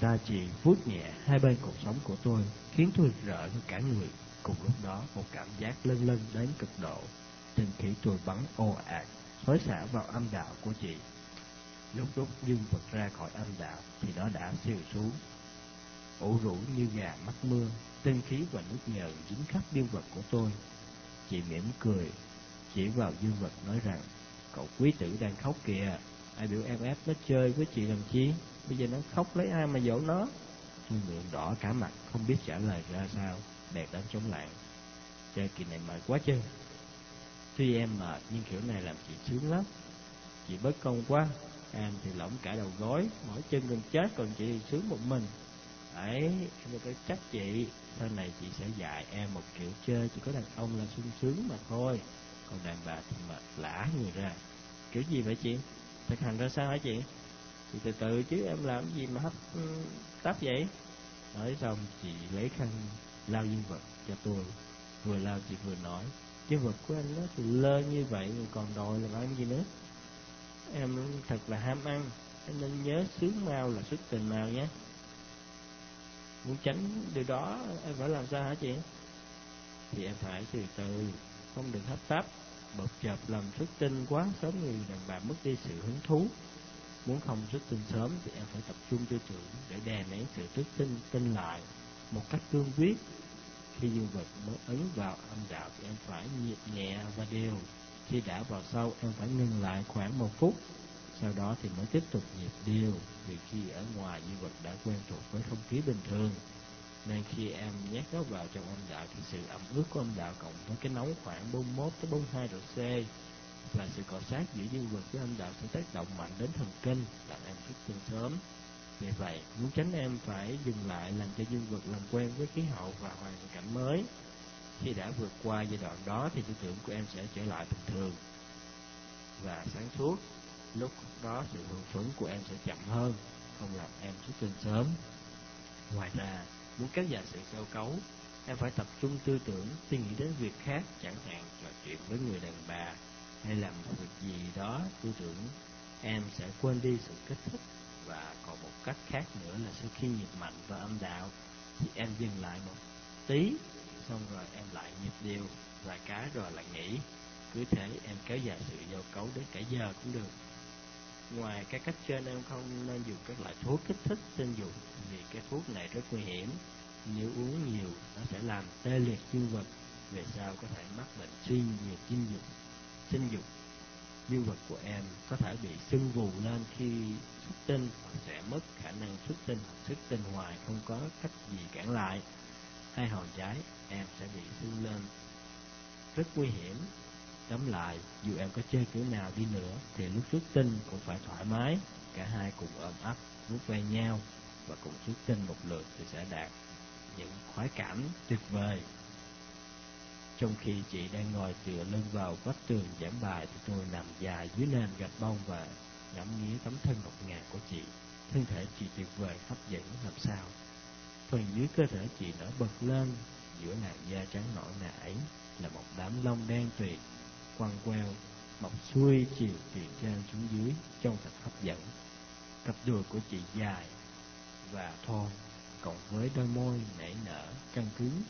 Ta chỉ chị vuốt nhẹ hai bên cuộc sống của tôi, khiến tôi rợn cả người. Cùng lúc đó, một cảm giác lân lân đến cực độ. Tinh khí tôi bắn ồ ạt, xối xả vào âm đạo của chị. Lúc rút dương vật ra khỏi âm đạo thì nó đã siêu xuống. Ủ rũ như gà mắc mưa, tinh khí và nước nhờn dính khắp dương vật của tôi. Chị mỉm cười, chỉ vào dương vật nói rằng, cậu quý tử đang khóc kìa, ai biểu em ép nó chơi với chị làm chi, bây giờ nó khóc lấy ai mà dỗ nó. Tôi miệng đỏ cả mặt, không biết trả lời ra sao, bèn đánh chống lại. Chơi kỳ này mệt quá chứ. Tuy em mệt nhưng kiểu này làm chị sướng lắm. Chị bất công quá, em thì lỏng cả đầu gối, mỏi chân gần chết còn chị thì sướng một mình. Ấy, em có trách chị, sau này chị sẽ dạy em một kiểu chơi chỉ có đàn ông là sung sướng mà thôi. Còn đàn bà thì mệt lã người ra. Kiểu gì vậy chị? Thực hành ra sao hả chị? thì từ từ chứ em làm gì mà hấp ừ, tấp vậy? Nói xong chị lấy khăn lau dương vật cho tôi. Vừa lau chị vừa nói, dương vật của anh nó thì lơ như vậy rồi còn đòi làm ăn gì nữa. Em thật là ham ăn, anh nên nhớ sướng mau là xuất tình mau nhé. Muốn tránh điều đó em phải làm sao hả chị? Thì em phải từ từ, không được hấp tấp, bột chợp làm xuất tinh quá sớm người đàn bà mất đi sự hứng thú. Muốn không xuất tinh sớm thì em phải tập trung tư tưởng để đè nén sự xuất tinh tinh lại một cách cương quyết. Khi dương vật mới ấn vào âm đạo thì em phải nhịp nhẹ và đều. Khi đã vào sâu, em phải ngừng lại khoảng một phút. Sau đó thì mới tiếp tục nhịp đều, vì khi ở ngoài dương vật đã quen thuộc với không khí bình thường. Nên khi em nhét nó vào trong âm đạo thì sự ẩm ướt của âm đạo cộng với cái nóng khoảng 41 tới 42 độ C và sự cọ sát giữa dương vật với âm đạo sẽ tác động mạnh đến thần kinh làm em xuất tinh sớm. Vì vậy, muốn tránh em phải dừng lại làm cho dương vật làm quen với khí hậu và hoàn cảnh mới. Khi đã vượt qua giai đoạn đó thì tư tưởng của em sẽ trở lại bình thường và sáng suốt. Lúc đó sự hưởng phấn của em sẽ chậm hơn, không làm em xuất tinh sớm. Ngoài ra, muốn kéo dài sự giao cấu, em phải tập trung tư tưởng, suy nghĩ đến việc khác, chẳng hạn trò chuyện với người đàn bà hay làm một việc gì đó, tư tưởng. Em sẽ quên đi sự kích thích và còn một cách khác nữa là sau khi nhịp mạnh và âm đạo thì em dừng lại một tí xong rồi em lại nhịp đều vài cái rồi lại nghỉ. Cứ thế em kéo dài sự giao cấu đến cả giờ cũng được ngoài cái cách trên em không nên dùng các loại thuốc kích thích sinh dục, vì cái thuốc này rất nguy hiểm. Nếu uống nhiều, nó sẽ làm tê liệt dương vật, về sau có thể mắc bệnh suy nhược dinh dục. Sinh dục dương vật của em có thể bị sưng vù lên khi xuất tinh, hoặc sẽ mất khả năng xuất tinh, hoặc xuất tinh hoài, không có cách gì cản lại. Hai hòn trái em sẽ bị sưng lên. Rất nguy hiểm tóm lại dù em có chơi kiểu nào đi nữa thì lúc xuất tinh cũng phải thoải mái cả hai cùng ôm ấp vuốt ve nhau và cùng xuất tinh một lượt thì sẽ đạt những khoái cảm tuyệt vời trong khi chị đang ngồi tựa lưng vào vách tường giảng bài thì tôi nằm dài dưới nền gạch bông và ngắm nghía tấm thân ngọc ngà của chị. Thân thể chị tuyệt vời hấp dẫn làm sao. Phần dưới cơ thể chị nổi bật lên, giữa làn da trắng nõn nà ấy là một đám lông đen tuyệt, quằn queo, mọc xuôi chiều từ trên xuống dưới trông thật hấp dẫn. Cặp đùi của chị dài và thon, cộng với đôi môi nảy nở, căng cứng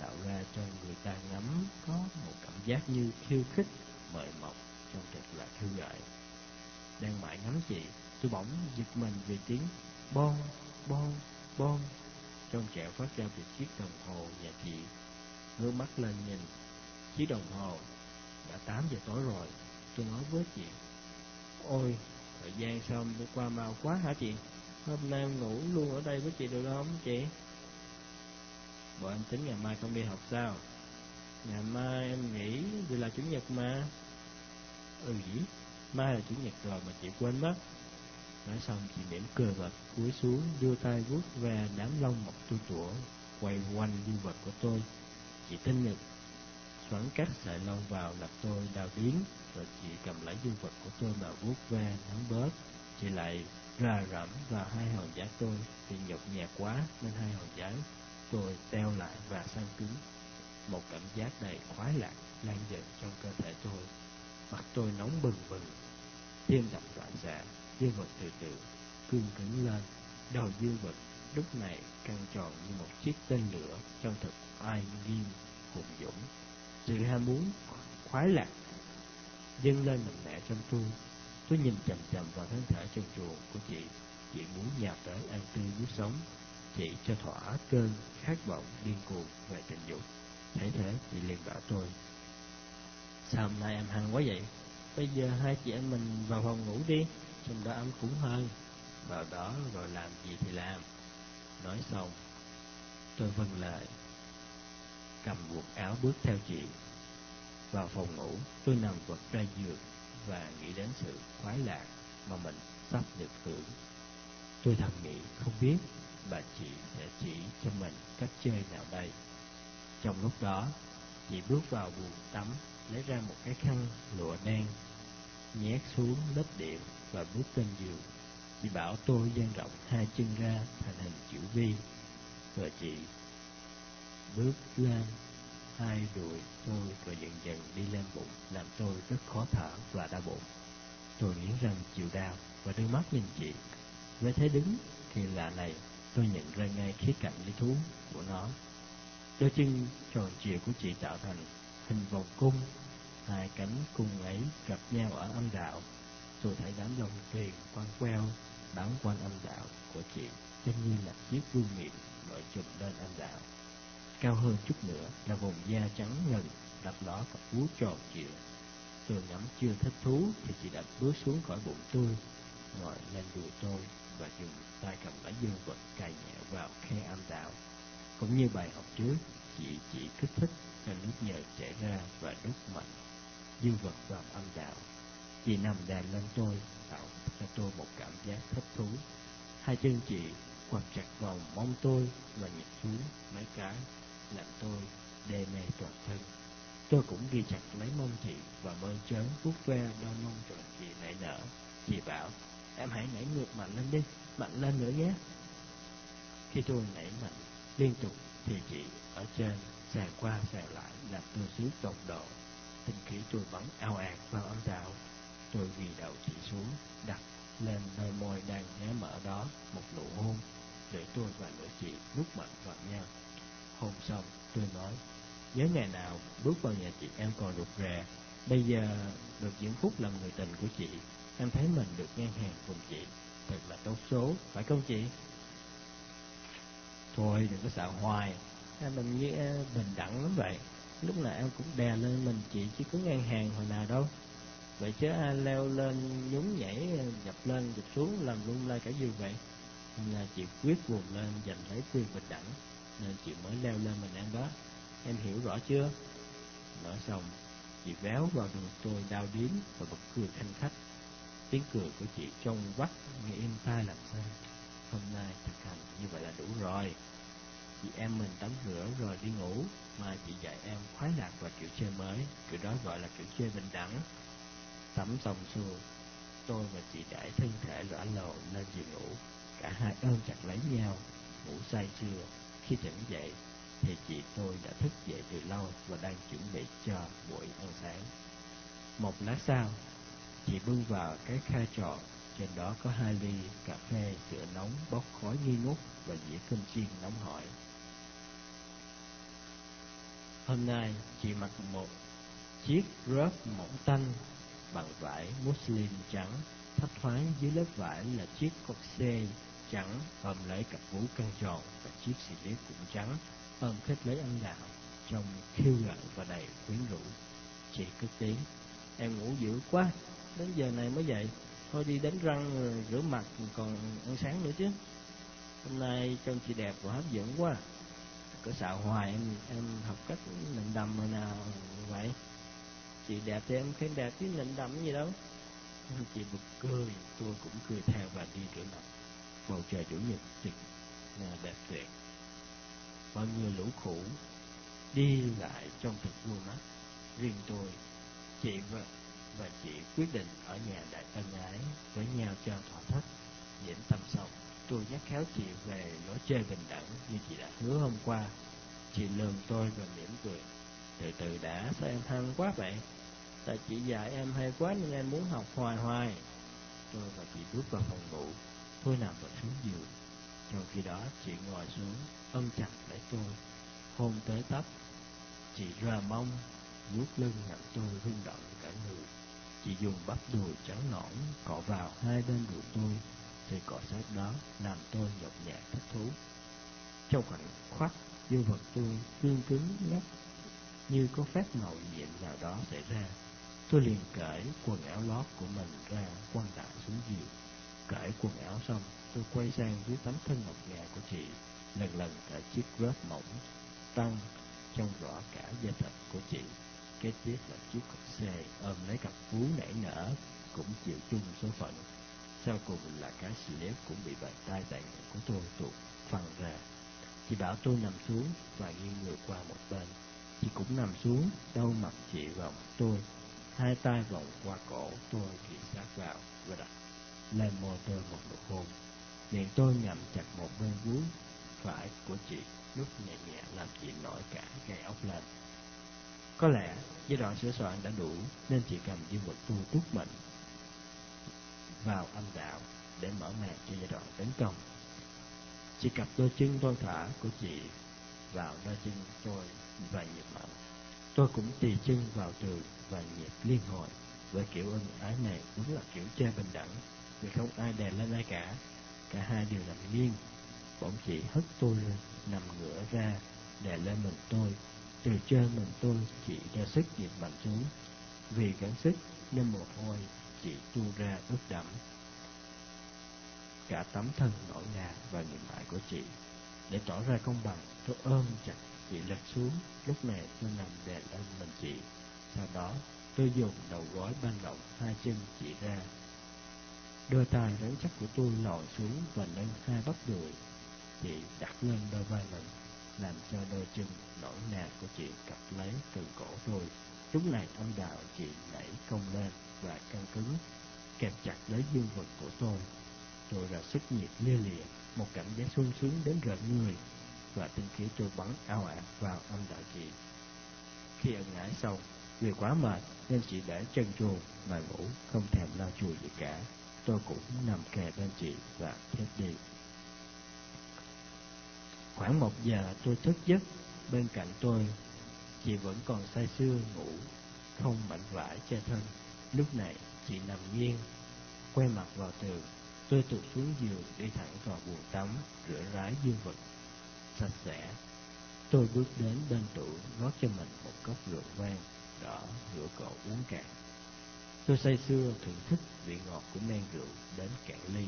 tạo ra cho người ta ngắm có một cảm giác như khiêu khích, mời mọc trong thật là thư gợi. Đang mãi ngắm chị, tôi bỗng giật mình vì tiếng bon, bon, bon trong trẻo phát ra từ chiếc đồng hồ nhà chị. Ngước mắt lên nhìn, chiếc đồng hồ đã 8 giờ tối rồi. Tôi nói với chị, ôi, thời gian xong đi qua mau quá hả chị? Hôm nay em ngủ luôn ở đây với chị được không chị? Bọn em tính ngày mai không đi học sao Ngày mai em nghỉ, vì là Chủ nhật mà Ừ gì Mai là Chủ nhật rồi mà chị quên mất Nói xong chị mỉm cười và cúi xuống đưa tay vuốt về đám lông mọc tua tủa Quay quanh dương vật của tôi Chị tin được. Xoắn các sợi lông vào làm tôi đau điếng Rồi chị cầm lấy dương vật của tôi mà vuốt ve nắm bớt Chị lại ra rẫm vào hai hòn giá tôi Vì nhột nhạt quá nên hai hòn giá tôi teo lại và sang cứng. Một cảm giác đầy khoái lạc lan dần trong cơ thể tôi. Mặt tôi nóng bừng bừng, tim đập loạn xạ, dương vật từ từ cương cứng lên. đầu dương vật lúc này căng tròn như một chiếc tên lửa trong thực ai nghiêm hùng dũng sự ham muốn khoái lạc. Dâng lên mạnh mẽ trong tôi tôi nhìn chậm chậm vào thân thể trần truồng của chị. Chị muốn nhạt tới an tư bước sống chị cho thỏa cơn khát vọng điên cuồng về tình dục. Thấy thế, chị liền bảo tôi, sao hôm nay em hăng quá vậy? Bây giờ hai chị em mình vào phòng ngủ đi, trong đó ấm cũng hơn. Vào đó rồi làm gì thì làm. Nói xong, tôi vâng lời cầm quần áo bước theo chị. Vào phòng ngủ, tôi nằm vật ra giường và nghĩ đến sự khoái lạc mà mình sắp được hưởng. Tôi thầm nghĩ, không biết bà chị sẽ chỉ cho mình cách chơi nào đây. Trong lúc đó, chị bước vào buồng tắm, lấy ra một cái khăn lụa đen, nhét xuống lớp điện và bước lên giường. Chị bảo tôi dang rộng hai chân ra thành hình chữ V rồi chị bước lên. Hai đùi tôi và dần dần đi lên bụng, làm tôi rất khó thở và đau bụng. Tôi nghiến răng chịu đau và đưa mắt nhìn chị. Với thế đứng kỳ lạ này, tôi nhận ra ngay khía cạnh lý thú của nó. Đôi chân tròn trịa của chị tạo thành hình vòng cung. Hai cánh cung ấy gặp nhau ở âm đạo. Tôi thấy đám lông tiền quanh queo, bám quanh âm đạo của chị. Giống như là chiếc vương miệng nổi trùm lên âm đạo cao hơn chút nữa là vùng da trắng ngần, đập đỏ cặp vú tròn trịa tôi ngắm chưa thích thú thì chị đã bước xuống khỏi bụng tôi, ngồi lên đùi tôi và dùng tay cầm lấy dương vật cài nhẹ vào khe âm đạo. Cũng như bài học trước, chị chỉ kích thích cho nước nhờ chảy ra và đút mạnh dương vật vào âm đạo. Chị nằm đè lên tôi, tạo cho tôi một cảm giác thích thú. Hai chân chị quặp chặt vào mông tôi và nhịp xuống mấy cái làm tôi, đê mê toàn thân. Tôi cũng ghi chặt lấy mông chị và bơi chớn vuốt ve đôi mông tròn chị nảy nở. Chị bảo, em hãy nhảy ngược mạnh lên đi, mạnh lên nữa nhé. Khi tôi nảy mạnh, liên tục thì chị ở trên sàn qua sàn lại làm tôi xíu tột độ. Tinh khí tôi bắn ao ạt vào âm đạo. Tôi ghi đầu chị xuống, đặt lên nơi môi đang hé mở đó một nụ hôn, để tôi và nửa chị nút mạnh vào nhau hôn xong, tôi nói, nhớ ngày nào bước vào nhà chị em còn rụt rè, bây giờ được diễn phúc làm người tình của chị, em thấy mình được ngang hàng cùng chị. Thật là tốt số, phải không chị? Thôi, đừng có sợ hoài. Em mình như bình đẳng lắm vậy. Lúc nào em cũng đè lên mình chị, chứ có ngang hàng hồi nào đâu. Vậy chứ ai leo lên, nhún nhảy, dập lên, dập xuống, làm lung lay cả giường vậy? Là chị quyết vùng lên, giành lấy quyền bình đẳng nên chị mới leo lên mình em đó. Em hiểu rõ chưa? Nói xong, chị véo vào đường tôi đau điếm và bật cười khanh khách. Tiếng cười của chị trong vắt nghe im tai làm sao? Hôm nay thực hành như vậy là đủ rồi. Chị em mình tắm rửa rồi đi ngủ mà chị dạy em khoái lạc và kiểu chơi mới. Kiểu đó gọi là kiểu chơi bình đẳng. Tắm xong xuôi, tôi và chị đãi thân thể lõa lồ lên giường ngủ. Cả hai ôm chặt lấy nhau, ngủ say chưa? Khi tỉnh dậy, thì chị tôi đã thức dậy từ lâu và đang chuẩn bị cho buổi ăn sáng. Một lát sau, chị bưng vào cái khay trọ trên đó có hai ly cà phê, sữa nóng, bốc khói nghi ngút và dĩa cơm chiên nóng hổi. Hôm nay, chị mặc một chiếc rớp mỏng tanh bằng vải muslin trắng thấp thoáng dưới lớp vải là chiếc corset trắng, ôm lấy cặp vú căng tròn và chiếc xì lít cũng trắng, ôm khít lấy anh đạo, trông khiêu gợi và đầy quyến rũ. Chị cất tiếng, em ngủ dữ quá, đến giờ này mới dậy. Thôi đi đánh răng, rửa mặt, còn ăn sáng nữa chứ. Hôm nay trông chị đẹp và hấp dẫn quá. Cỡ xạo hoài, em em học cách nịnh đầm rồi nào vậy? Chị đẹp thì em khen đẹp chứ nịnh đầm gì đâu. Chị bật cười, tôi cũng cười theo và đi rửa mặt bầu trời chủ nhật trực là đẹp tuyệt. Mọi người lũ khủ đi lại trong thật vui mắt. Riêng tôi, chị và và chị quyết định ở nhà đại tân ái với nhau cho thỏa thích. Diễn tâm xong, tôi nhắc khéo chị về lối chơi bình đẳng như chị đã hứa hôm qua. Chị lườm tôi và mỉm cười. Từ từ đã, sao em hăng quá vậy? Tại chị dạy em hay quá nên em muốn học hoài hoài. Tôi và chị bước vào phòng ngủ tôi nằm vào xuống giường trong Khi đó chị ngồi xuống, ôm chặt lấy tôi, hôn tới tấp. Chị ra mông, vuốt lưng ngậm tôi rung động cả người. Chị dùng bắp đùi trắng nõn cọ vào hai bên đùi tôi, thì cọ sát đó làm tôi nhột nhạt thích thú. Trong khoảnh khắc, dương vật tôi cương cứng ngắt như có phép màu nhiệm nào đó xảy ra. Tôi liền cởi quần áo lót của mình ra quăng đại xuống giường. Cởi quần áo xong, tôi quay sang dưới tấm thân ngọc ngà của chị, lần lần cả chiếc rớt mỏng, tăng trong rõ cả da thịt của chị. Kế tiếp là chiếc cọc xề ôm lấy cặp vú nảy nở, cũng chịu chung số phận. Sau cùng là cái slip cũng bị bàn tay đại của tôi tuột phăng ra. Chị bảo tôi nằm xuống và nghiêng người qua một bên. Chị cũng nằm xuống, đau mặt chị vào tôi, hai tay vòng qua cổ tôi thì sát vào và đặt lên môi tôi một nụ hôn. Miệng tôi ngậm chặt một bên vú phải của chị, lúc nhẹ nhẹ làm chị nổi cả gai ốc lên. Có lẽ giai đoạn sửa soạn đã đủ nên chị cầm dương vật tu túc mình vào âm đạo để mở màn cho giai đoạn tấn công. Chị cặp đôi chân tôi thả của chị vào đôi chân tôi và nhịp mạnh. Tôi cũng tì chân vào tường và nhịp liên hồi. Với kiểu ân ái này đúng là kiểu chơi bình đẳng, vì không ai đè lên ai cả. Cả hai đều nằm nghiêng. Bỗng chị hất tôi lên, nằm ngửa ra, đè lên mình tôi. Từ trên mình tôi, chị ra sức nhịp mạnh xuống. Vì gắng sức nên mồ hôi chị tuôn ra ướt đẫm. Cả tấm thân nổi ngà và mềm mại của chị. Để tỏ ra công bằng, tôi ôm chặt chị lật xuống. Lúc này tôi nằm đè lên mình chị sau đó, tôi dùng đầu gối ban rộng hai chân chị ra. Đôi tay rắn chắc của tôi lòi xuống và nâng hai bắp đùi. Chị đặt lên đôi vai mình, làm cho đôi chân nổi nà của chị cặp lấy từ cổ tôi. Lúc này âm đạo chị nảy cong lên và căng cứng, kẹp chặt lấy dương vật của tôi. Tôi ra sức nhiệt lia lịa, một cảm giác sung sướng đến rợn người, và tinh khí tôi bắn ao ạt vào âm đạo chị. Khi ân ngãi xong, vì quá mệt nên chị để chân chuồng mà ngủ không thèm lo chùi gì cả. Tôi cũng nằm kề bên chị và thiếp đi. Khoảng một giờ tôi thức giấc, bên cạnh tôi, chị vẫn còn say sưa ngủ, không mảnh vải che thân. Lúc này chị nằm nghiêng, quay mặt vào tường, tôi tụt xuống giường đi thẳng vào buồng tắm, rửa rái dương vật, sạch sẽ. Tôi bước đến bên tủ, rót cho mình một cốc rượu vang đỏ rửa cậu uống cạn. Tôi say xưa thưởng thức vị ngọt của men rượu đến cạn ly.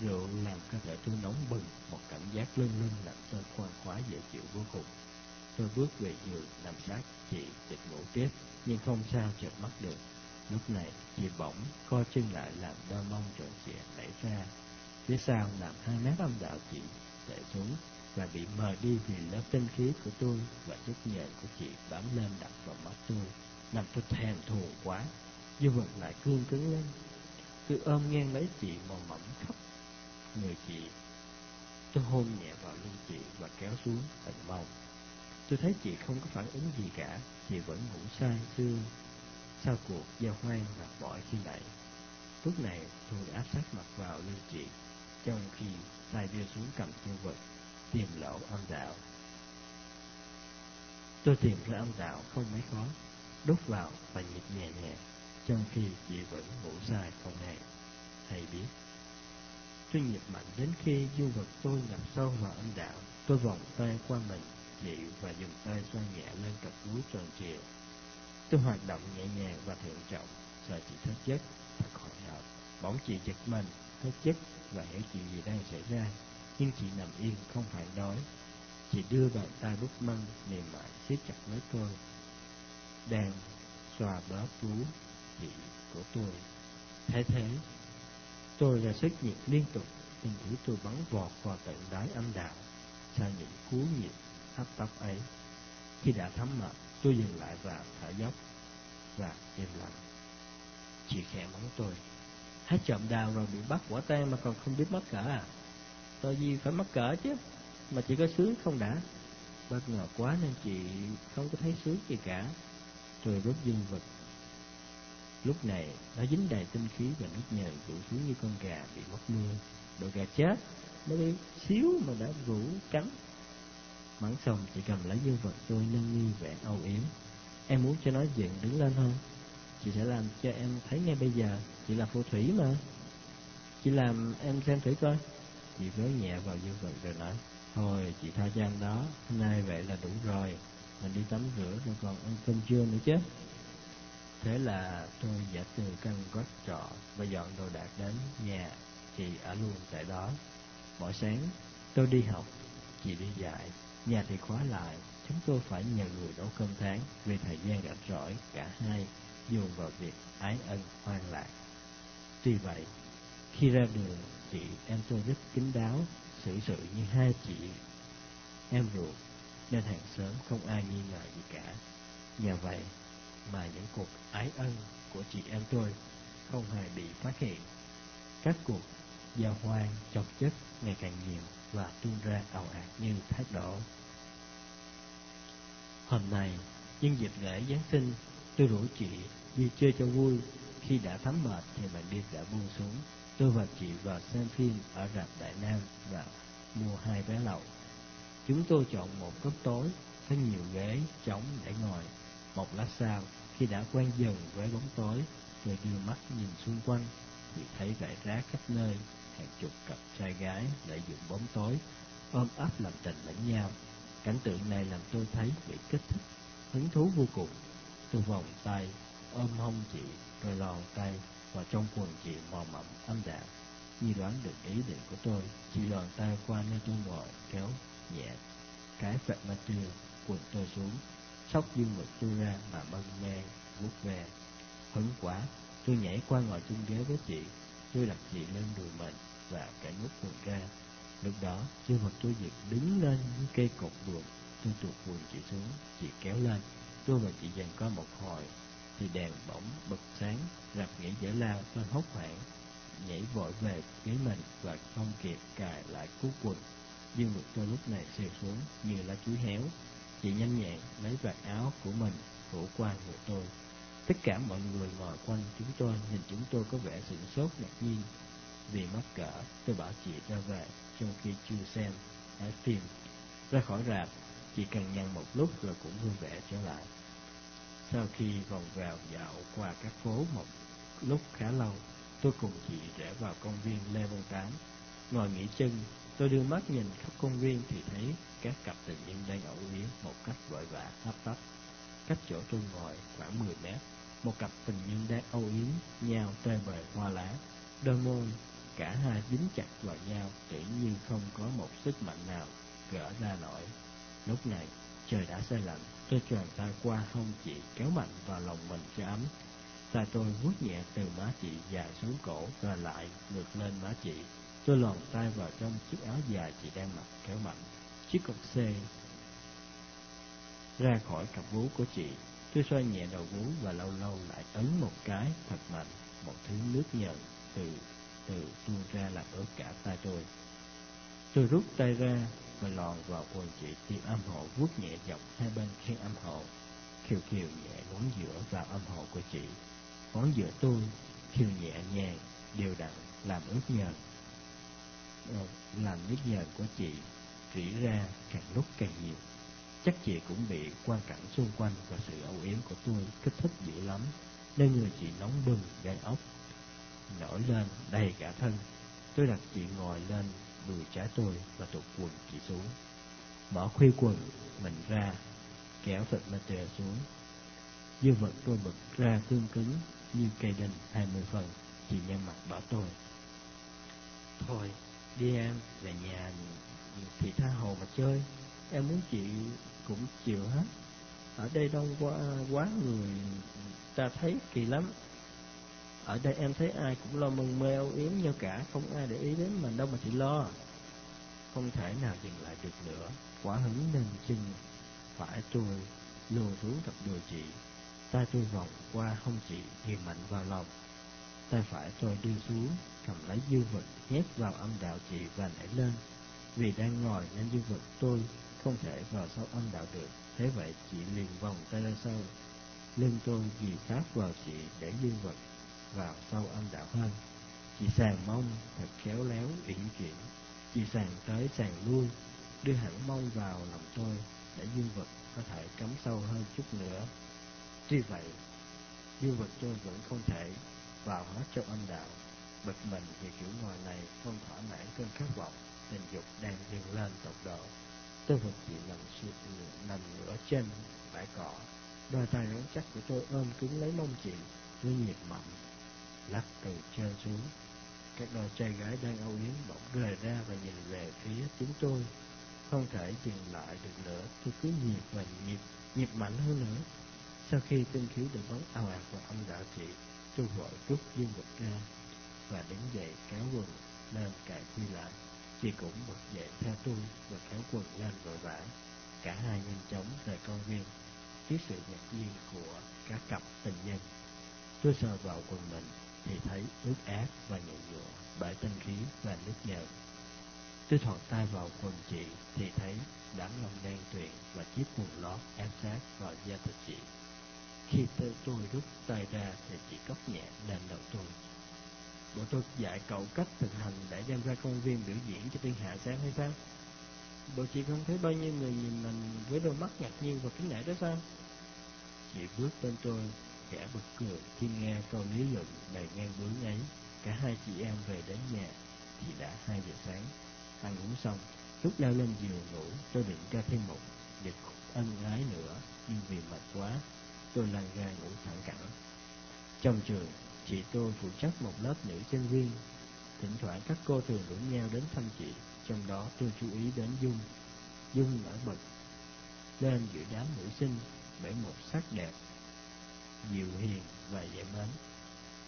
Rượu làm cơ thể tôi nóng bừng, một cảm giác lưng lưng làm tôi khoan khoái dễ chịu vô cùng. Tôi bước về giường nằm sát chị định ngủ tiếp, nhưng không sao chợp mắt được. Lúc này chị bỗng co chân lại làm đôi mông tròn trịa nảy ra. Phía sau làm hai mét âm đạo chị để xuống và bị mờ đi vì lớp tinh khí của tôi và chất nhện của chị bám lên đặt vào mắt tôi, làm tôi thèm thuồng quá. Dư vật lại cương cứng lên. Tôi ôm ngang lấy chị mà mẫm khóc người chị. Tôi hôn nhẹ vào lưng chị và kéo xuống thành mông. Tôi thấy chị không có phản ứng gì cả, chị vẫn ngủ say sưa. Sau cuộc giao hoang và bỏi khi nãy. Lúc này tôi áp sát mặt vào lưng chị, trong khi tay đưa xuống cầm chân vật tìm lỗ âm đạo. Tôi tìm ra âm đạo không mấy khó, đút vào và nhịp nhẹ nhẹ, trong khi chị vẫn ngủ dài không hề hay biết. Tôi nhịp mạnh đến khi du vật tôi ngập sâu vào âm đạo, tôi vòng tay qua mình chị và dùng tay xoa nhẹ lên cặp vú tròn trịa. Tôi hoạt động nhẹ nhàng và thận trọng, sợ chị thức giấc, thật hồi hộp. Bỗng chị giật mình, thức giấc và hiểu chuyện gì đang xảy ra nhưng chị nằm yên không phản đối. Chị đưa bàn tay bút măng mềm mại siết chặt lấy tôi, đang xoa bóp vú chị của tôi. Thế thế, tôi ra sức nhiệt liên tục, tình thử tôi bắn vọt vào tận đáy âm đạo, sau những cú nhiệt hấp tấp ấy. Khi đã thấm mệt, tôi dừng lại và thở dốc và im lặng. Chị khẽ mắng tôi. hết chậm đào rồi bị bắt quả tang mà còn không biết mất cỡ à? tôi gì phải mắc cỡ chứ Mà chỉ có sướng không đã Bất ngờ quá nên chị không có thấy sướng gì cả Rồi rút dương vật Lúc này nó dính đầy tinh khí và nước nhờn rủ xuống như con gà bị mất mưa. Đồ gà chết, nó đi xíu mà đã rủ cắn mắng xong chị cầm lấy dương vật tôi nâng niu vẻ âu yếm. Em muốn cho nó dựng đứng lên hơn. Chị sẽ làm cho em thấy ngay bây giờ. Chị là phù thủy mà. Chị làm em xem thử coi. Chị vớ nhẹ vào dương vật rồi nói, thôi, chị tha cho anh đó. Hôm nay vậy là đủ rồi. Mình đi tắm rửa, rồi còn ăn cơm trưa nữa chứ thế là tôi giả từ căn gác trọ và dọn đồ đạc đến nhà chị ở luôn tại đó. Mỗi sáng, tôi đi học, chị đi dạy. Nhà thì khóa lại, chúng tôi phải nhờ người nấu cơm tháng vì thời gian rảnh rỗi, cả hai dùng vào việc ái ân, hoang lạc. Tuy vậy, khi ra đường, chị em tôi rất kín đáo, xử sự như hai chị em ruột, nên hàng sớm không ai nghi ngờ gì cả. Nhờ vậy mà những cuộc ái ân của chị em tôi không hề bị phát hiện. Các cuộc giao hoang chọc chất ngày càng nhiều và tuôn ra ảo ạt như thác đổ. Hôm nay, nhân dịp lễ giáng sinh, tôi rủ chị đi chơi cho vui. Khi đã thấm mệt thì màn đêm đã buông xuống. Tôi và chị vào xem phim ở rạp đại nam và mua hai vé lậu. Chúng tôi chọn một góc tối, có nhiều ghế, trống để ngồi một lát sau khi đã quen dần với bóng tối, người đưa mắt nhìn xung quanh thì thấy rải rác khắp nơi, hàng chục cặp trai gái lợi dụng bóng tối, ôm ấp làm tình lẫn nhau. Cảnh tượng này làm tôi thấy bị kích thích, hứng thú vô cùng. Tôi vòng tay, ôm hông chị, rồi lòn tay vào trong quần chị mò mẫm âm đạo như đoán được ý định của tôi, chị lòn tay qua nơi tôi ngồi, kéo nhẹ cái vẹt ma trưa quần tôi xuống sóc dương vật tôi ra mà mân mê vuốt về hứng quá tôi nhảy qua ngồi chung ghế với chị. Tôi đặt chị lên đùi mình và cởi nút quần ra. Lúc đó dương vật tôi giật đứng lên những cây cột buồn tôi tuột quần chị xuống, chị kéo lên. Tôi và chị dành có một hồi, thì đèn bỗng bật sáng rạp nghĩ dễ lao tôi hốt hoảng. Nhảy vội về ghế mình và không kịp cài lại cú quần. Dương vật tôi lúc này xèo xuống như lá chuối héo chị nhanh nhẹn lấy vạt áo của mình phủ qua người tôi. Tất cả mọi người ngồi quanh chúng tôi, nhìn chúng tôi có vẻ sửng sốt ngạc nhiên. Vì mắc cỡ, tôi bảo chị ra về, trong khi chưa xem hết phim. Ra khỏi rạp, chị cần nhăn một lúc rồi cũng vui vẻ trở lại. Sau khi vòng vào dạo qua các phố một lúc khá lâu, tôi cùng chị rẽ vào công viên lê văn tám. Ngồi nghỉ chân tôi đưa mắt nhìn khắp công viên thì thấy các cặp tình nhân đang ẩu yếm một cách vội vã hấp tấp cách chỗ tôi ngồi khoảng 10 mét, một cặp tình nhân đang âu yếm nhau tê bề hoa lá. Đôi môi, cả hai dính chặt vào nhau, tự nhiên không có một sức mạnh nào gỡ ra nổi. Lúc này, trời đã xe lạnh, tôi tròn tay qua hông chị kéo mạnh vào lòng mình cho ấm. Tay tôi vuốt nhẹ từ má chị dài xuống cổ, rồi lại ngược lên má chị tôi lòn tay vào trong chiếc áo dài chị đang mặc kéo mạnh, chiếc cọc xê ra khỏi cặp vú của chị. Tôi xoay nhẹ đầu vú và lâu lâu lại ấn một cái thật mạnh, một thứ nước nhợn từ từ tuôn ra làm ướt cả tay tôi. Tôi rút tay ra và lòn vào quần chị tìm âm hộ vuốt nhẹ dọc hai bên khi âm hộ khiều khiều nhẹ ngón giữa vào âm hộ của chị. Ngón giữa tôi khiều nhẹ nhàng, đều đặn, làm ướt nhờn làm nước nhờ của chị rỉ ra càng lúc càng nhiều. Chắc chị cũng bị quan cảnh xung quanh và sự âu yếm của tôi kích thích dữ lắm, nên người chị nóng bừng, gai ốc, nổi lên đầy cả thân. Tôi đặt chị ngồi lên, đùi trái tôi và tụt quần chị xuống. Mở khuy quần mình ra, kéo thịt lên tề xuống. Dương vật tôi bật ra cương cứng như cây đinh hai mươi phần, chị nhăn mặt bảo tôi. Thôi đi em, về nhà, thì tha hồ mà chơi. Em muốn chị cũng chịu hết. Ở đây đông quá quá người, ta thấy kỳ lắm. Ở đây em thấy ai cũng lo mừng mê âu yếm nhau cả, không ai để ý đến mình đâu mà chị lo. Không thể nào dừng lại được nữa. Quả hứng nên chân phải tôi lùa xuống tập đùi chị. Tay tôi vòng qua hông chị hiền mạnh vào lòng tay phải tôi đưa xuống cầm lấy dư vật nhét vào âm đạo chị và nảy lên. Vì đang ngồi nên dư vật tôi không thể vào sâu âm đạo được. Thế vậy chị liền vòng tay ra sau. Lưng tôi dì sát vào chị để dư vật vào sâu âm đạo hơn. Chị sàn mông thật khéo léo uyển chuyển. Chị sàn tới sàn lui, đưa hẳn mong vào lòng tôi để dương vật có thể cắm sâu hơn chút nữa. Tuy vậy, dương vật tôi vẫn không thể vào hết trong âm đạo. Bực mình vì kiểu ngồi này không thỏa mãn cơn khát vọng, tình dục đang dâng lên tột độ. Tôi vật chỉ nằm suy nằm ngửa trên bãi cỏ, đôi tay rắn chắc của tôi ôm cứng lấy mông chị với nhiệt mạnh, lắc từ trên xuống. Các đôi trai gái đang âu yếm bỗng rời ra và nhìn về phía chúng tôi không thể dừng lại được nữa tôi cứ nhiệt và nhiệt nhiệt mạnh hơn nữa sau khi tinh khí được bắn ào ạt vào âm đạo chị tôi vội rút dương vật ra và đứng dậy kéo quần lên cài quy lại chị cũng bật dậy theo tôi và kéo quần lên vội vã cả hai nhanh chóng rời công viên trước sự ngạc nhiên của các cặp tình nhân. Tôi sờ vào quần mình thì thấy ướt át và nhộn nhụa bởi tinh khí và nước nhờn. Tôi thọt tay vào quần chị thì thấy đám lông đen tuyền và chiếc quần lót ép sát vào da thịt chị. Khi tôi, tôi rút tay ra thì chị cốc nhẹ lên đầu tôi. Bộ tôi dạy cậu cách thực hành để đem ra công viên biểu diễn cho thiên hạ xem hay sao? Bộ chị không thấy bao nhiêu người nhìn mình với đôi mắt ngạc nhiên và kính nể đó sao? Chị bước bên tôi, khẽ bật cười khi nghe câu lý luận đầy ngang bướng ấy. Cả hai chị em về đến nhà thì đã hai giờ sáng. Ăn uống xong, lúc leo lên giường ngủ, tôi định ra thêm một dịch ân ái nữa, nhưng vì mệt quá, tôi lăn ra ngủ phản cẳng. Trong trường, chị tôi phụ trách một lớp nữ sinh viên. Thỉnh thoảng các cô thường rủ nhau đến thăm chị, trong đó tôi chú ý đến Dung. Dung nổi bật lên giữa đám nữ sinh bởi một sắc đẹp, dịu hiền và dễ mến,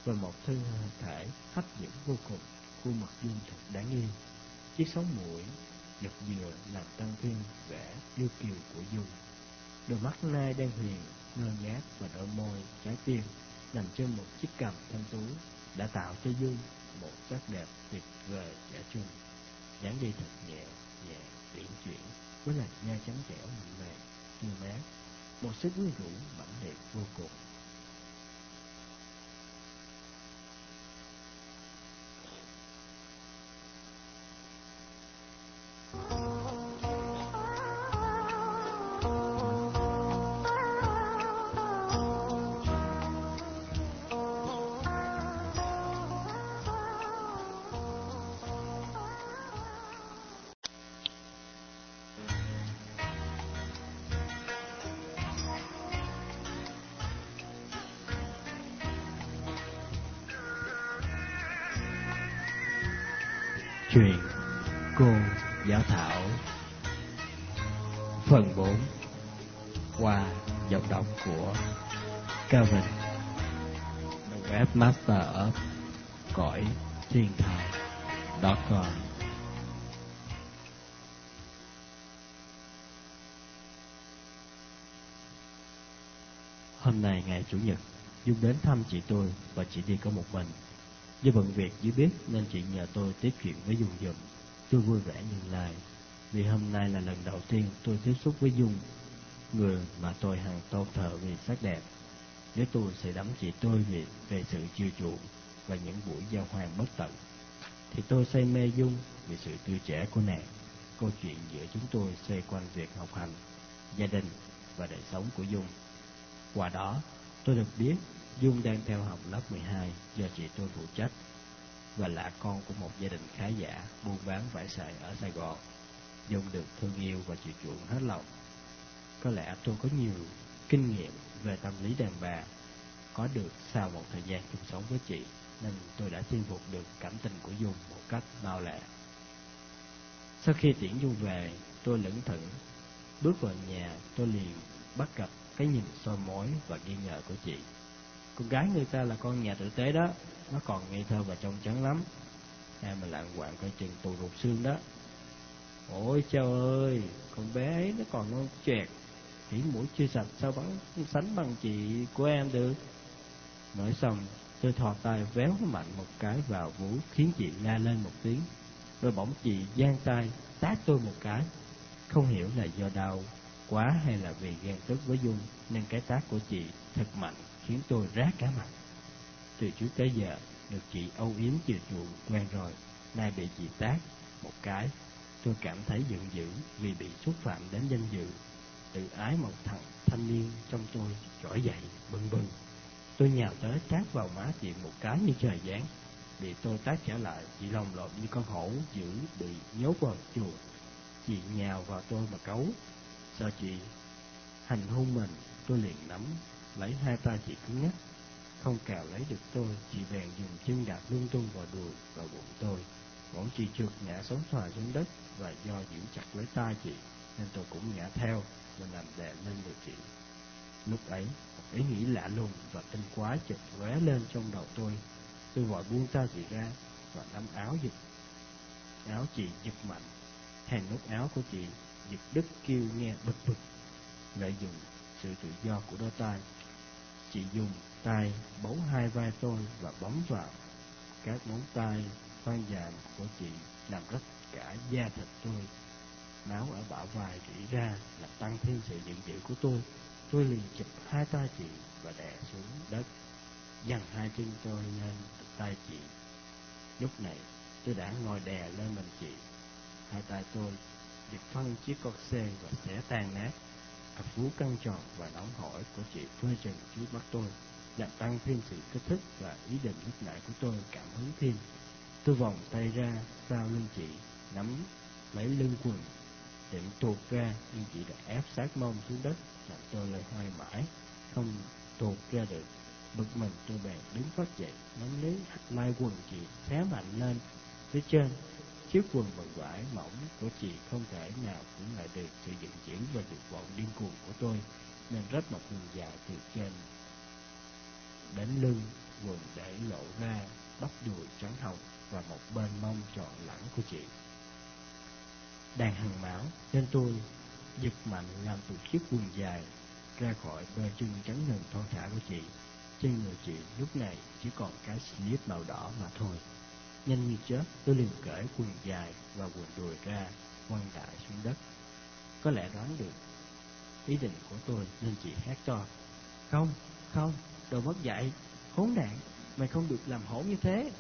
và một thân thể hấp dẫn vô cùng. Khuôn mặt Dung thật đáng yêu. Chiếc sống mũi giật dừa làm tăng thêm vẻ yêu kiều của Dung. Đôi mắt nai đang huyền, ngơ ngác và đôi môi trái tim nằm trên một chiếc cằm thanh tú đã tạo cho Dung một sắc đẹp tuyệt vời trẻ trung. dáng đi thật nhẹ, nhẹ, uyển chuyển với làn da trắng trẻo mịn màng, tươi mát, một sức quyến rũ mãnh liệt vô cùng. Chuyện Cô Giáo Thảo. Phần 4 Qua giọng đọc của Kevin The Webmaster of Cõi Thiên Thai com. Hôm nay ngày Chủ nhật, Dung đến thăm chị tôi và chị đi có một mình. Do bận việc dưới bếp nên chị nhờ tôi tiếp chuyện với Dung dùm. Tôi vui vẻ nhìn lại, vì hôm nay là lần đầu tiên tôi tiếp xúc với Dung, người mà tôi hằng tôn thờ vì sắc đẹp. Nếu tôi sẽ đắm chị tôi về, về sự chiều chuộng và những buổi giao hoàng bất tận, thì tôi say mê Dung vì sự tươi trẻ của nàng. Câu chuyện giữa chúng tôi xoay quanh việc học hành, gia đình và đời sống của Dung. Qua đó, tôi được biết Dung đang theo học lớp 12 do chị tôi phụ trách và là con của một gia đình khá giả buôn bán vải sợi ở Sài Gòn. Dung được thương yêu và chịu chuộng hết lòng. Có lẽ tôi có nhiều kinh nghiệm về tâm lý đàn bà, có được sau một thời gian chung sống với chị, nên tôi đã chinh phục được cảm tình của Dung một cách mau lẹ. Sau khi tiễn Dung về, tôi lững thững, bước vào nhà tôi liền bắt gặp cái nhìn soi mói và nghi ngờ của chị. Con gái người ta là con nhà tử tế đó. Nó còn ngây thơ và trong trắng lắm. Em mà lạng quạng coi chừng tù rụt xương đó. Ôi trời ơi, Con bé ấy nó còn non chẹt Chỉ mũi chưa sạch, sao bắn sánh bằng chị của em được? Nói xong, tôi thò tay véo mạnh một cái vào vú, Khiến chị la lên một tiếng. Rồi bỗng chị giang tay, tát tôi một cái. Không hiểu là do đau quá hay là vì ghen tức với Dung, Nên cái tát của chị thật mạnh khiến tôi rát cả mặt. Từ trước tới giờ, được chị âu yếm chiều chuộng quen rồi, nay bị chị tác, một cái. Tôi cảm thấy giận dữ vì bị xúc phạm đến danh dự. Tự ái một thằng thanh niên trong tôi trỗi dậy bừng bừng. Tôi nhào tới tát vào má chị một cái như trời giáng. Bị tôi tát trở lại, chị lồng lộn như con hổ dữ bị nhốt vào chuồng. Chị nhào vào tôi mà cấu. sợ chị hành hung mình, tôi liền nắm lấy hai tay chị cứng nhắc không cào lấy được tôi, chị bèn dùng chân đạp lung tung vào đùi và bụng tôi. Bỗng chị trượt ngã sống xoài xuống đất và do giữ chặt lấy tay chị, nên tôi cũng ngã theo và nằm đè lên người chị. Lúc ấy, một ý nghĩ lạ lùng và tinh quái chợt lóe lên trong đầu tôi. Tôi vội buông tay chị ra và nắm áo giật. Áo chị giật mạnh, hàng nút áo của chị giật đứt kêu nghe bực bực. Lợi dụng sự tự do của đôi tay, chị dùng tay bấu hai vai tôi và bấm vào. Các ngón tay khoan dài của chị làm rách cả da thịt tôi. Máu ở bả vai rỉ ra làm tăng thêm sự giận dữ của tôi. Tôi liền chụp hai tay chị và đè xuống đất. Dằn hai chân tôi lên tay chị. Lúc này, tôi đã ngồi đè lên mình chị. Hai tay tôi giật phân chiếc con xe và xẻ tan nát ập vú căng tròn và nóng hỏi của chị phơi trần trước mắt tôi làm tăng thêm sự kích thích và ý định lúc nãy của tôi cảm hứng thêm. Tôi vòng tay ra sau lưng chị, nắm lấy lưng quần, định tuột ra nhưng chị đã ép sát mông xuống đất, làm tôi lời hoài mãi, không tuột ra được. Bực mình tôi bèn đứng phát dậy, nắm lấy lai quần chị, xé mạnh lên phía trên. Chiếc quần bằng vải mỏng của chị không thể nào cũng lại được sự giận chuyển và dục vọng điên cuồng của tôi, nên rách một đường dài từ trên đến lưng, quần để lộ ra bắp đùi trắng hồng và một bên mông tròn lẳng của chị. Đang hằng máu, nên tôi giật mạnh làm tụt chiếc quần dài ra khỏi bờ chân trắng ngần thon thả của chị. Trên người chị lúc này chỉ còn cái slip màu đỏ mà thôi. Nhanh như chớp, tôi liền cởi quần dài và quần đùi ra, quăng đại xuống đất. Có lẽ đoán được ý định của tôi nên chị hét to. Không, không, đồ mất dạy, khốn nạn, mày không được làm hổ như thế.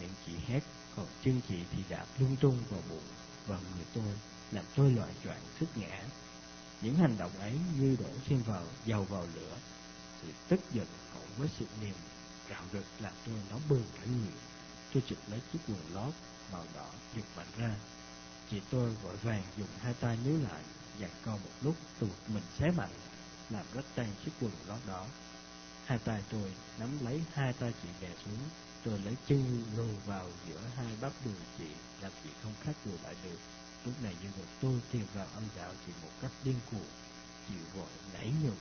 Miệng chị hét, còn chân chị thì đạp lung tung vào bụng, vào người tôi, làm tôi loạn choạng sức ngã. Những hành động ấy như đổ thêm vào dầu vào lửa, sự tức giận cộng với sự niềm rạo rực làm tôi nóng bừng cả người. Tôi chụp lấy chiếc quần lót màu đỏ giật mạnh ra. Chị tôi vội vàng dùng hai tay níu lại, dặn co một lúc tuột mình xé mạnh, làm rách tan chiếc quần lót đó. Hai tay tôi nắm lấy hai tay chị đè xuống, tôi lấy chân lù vào giữa hai bắp đùi chị, làm chị không khách lùi lại được. Lúc này dương vật tôi tìm vào âm đạo chị một cách điên cuồng, chị vội nảy nhục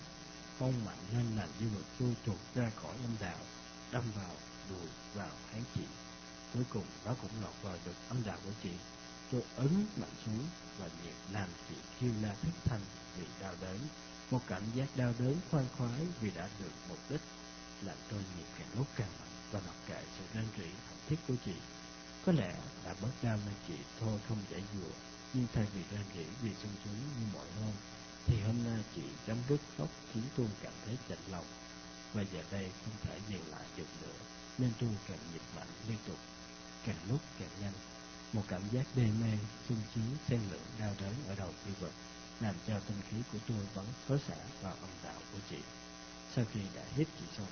phong mạnh lên làm dương vật tôi trục ra khỏi âm đạo, đâm vào đùi vào háng chị. Cuối cùng nó cũng lọt vào được âm đạo của chị. Tôi ấn mạnh xuống và nhiệt làm chị kêu la thất thanh vì đau đớn. Một cảm giác đau đớn khoan khoái vì đã được mục đích làm tôi nhiệt càng lúc càng mạnh và mặc kệ sự rên rỉ hạnh thiết của chị. Có lẽ đã bớt đau nên chị thôi không giải dụa, nhưng thay vì rên rỉ vì sung sướng như mọi hôm, thì hôm nay chị chấm dứt khóc khiến tôi cảm thấy chạnh lòng. Và giờ đây không thể dừng lại được nữa, nên tôi càng nhịp mạnh liên tục càng lúc càng nhanh một cảm giác đê mê sung sướng xen lẫn đau đớn ở đầu tiêu vực làm cho tinh khí của tôi vẫn xối xả vào âm đạo của chị. Sau khi đã hít chị xong,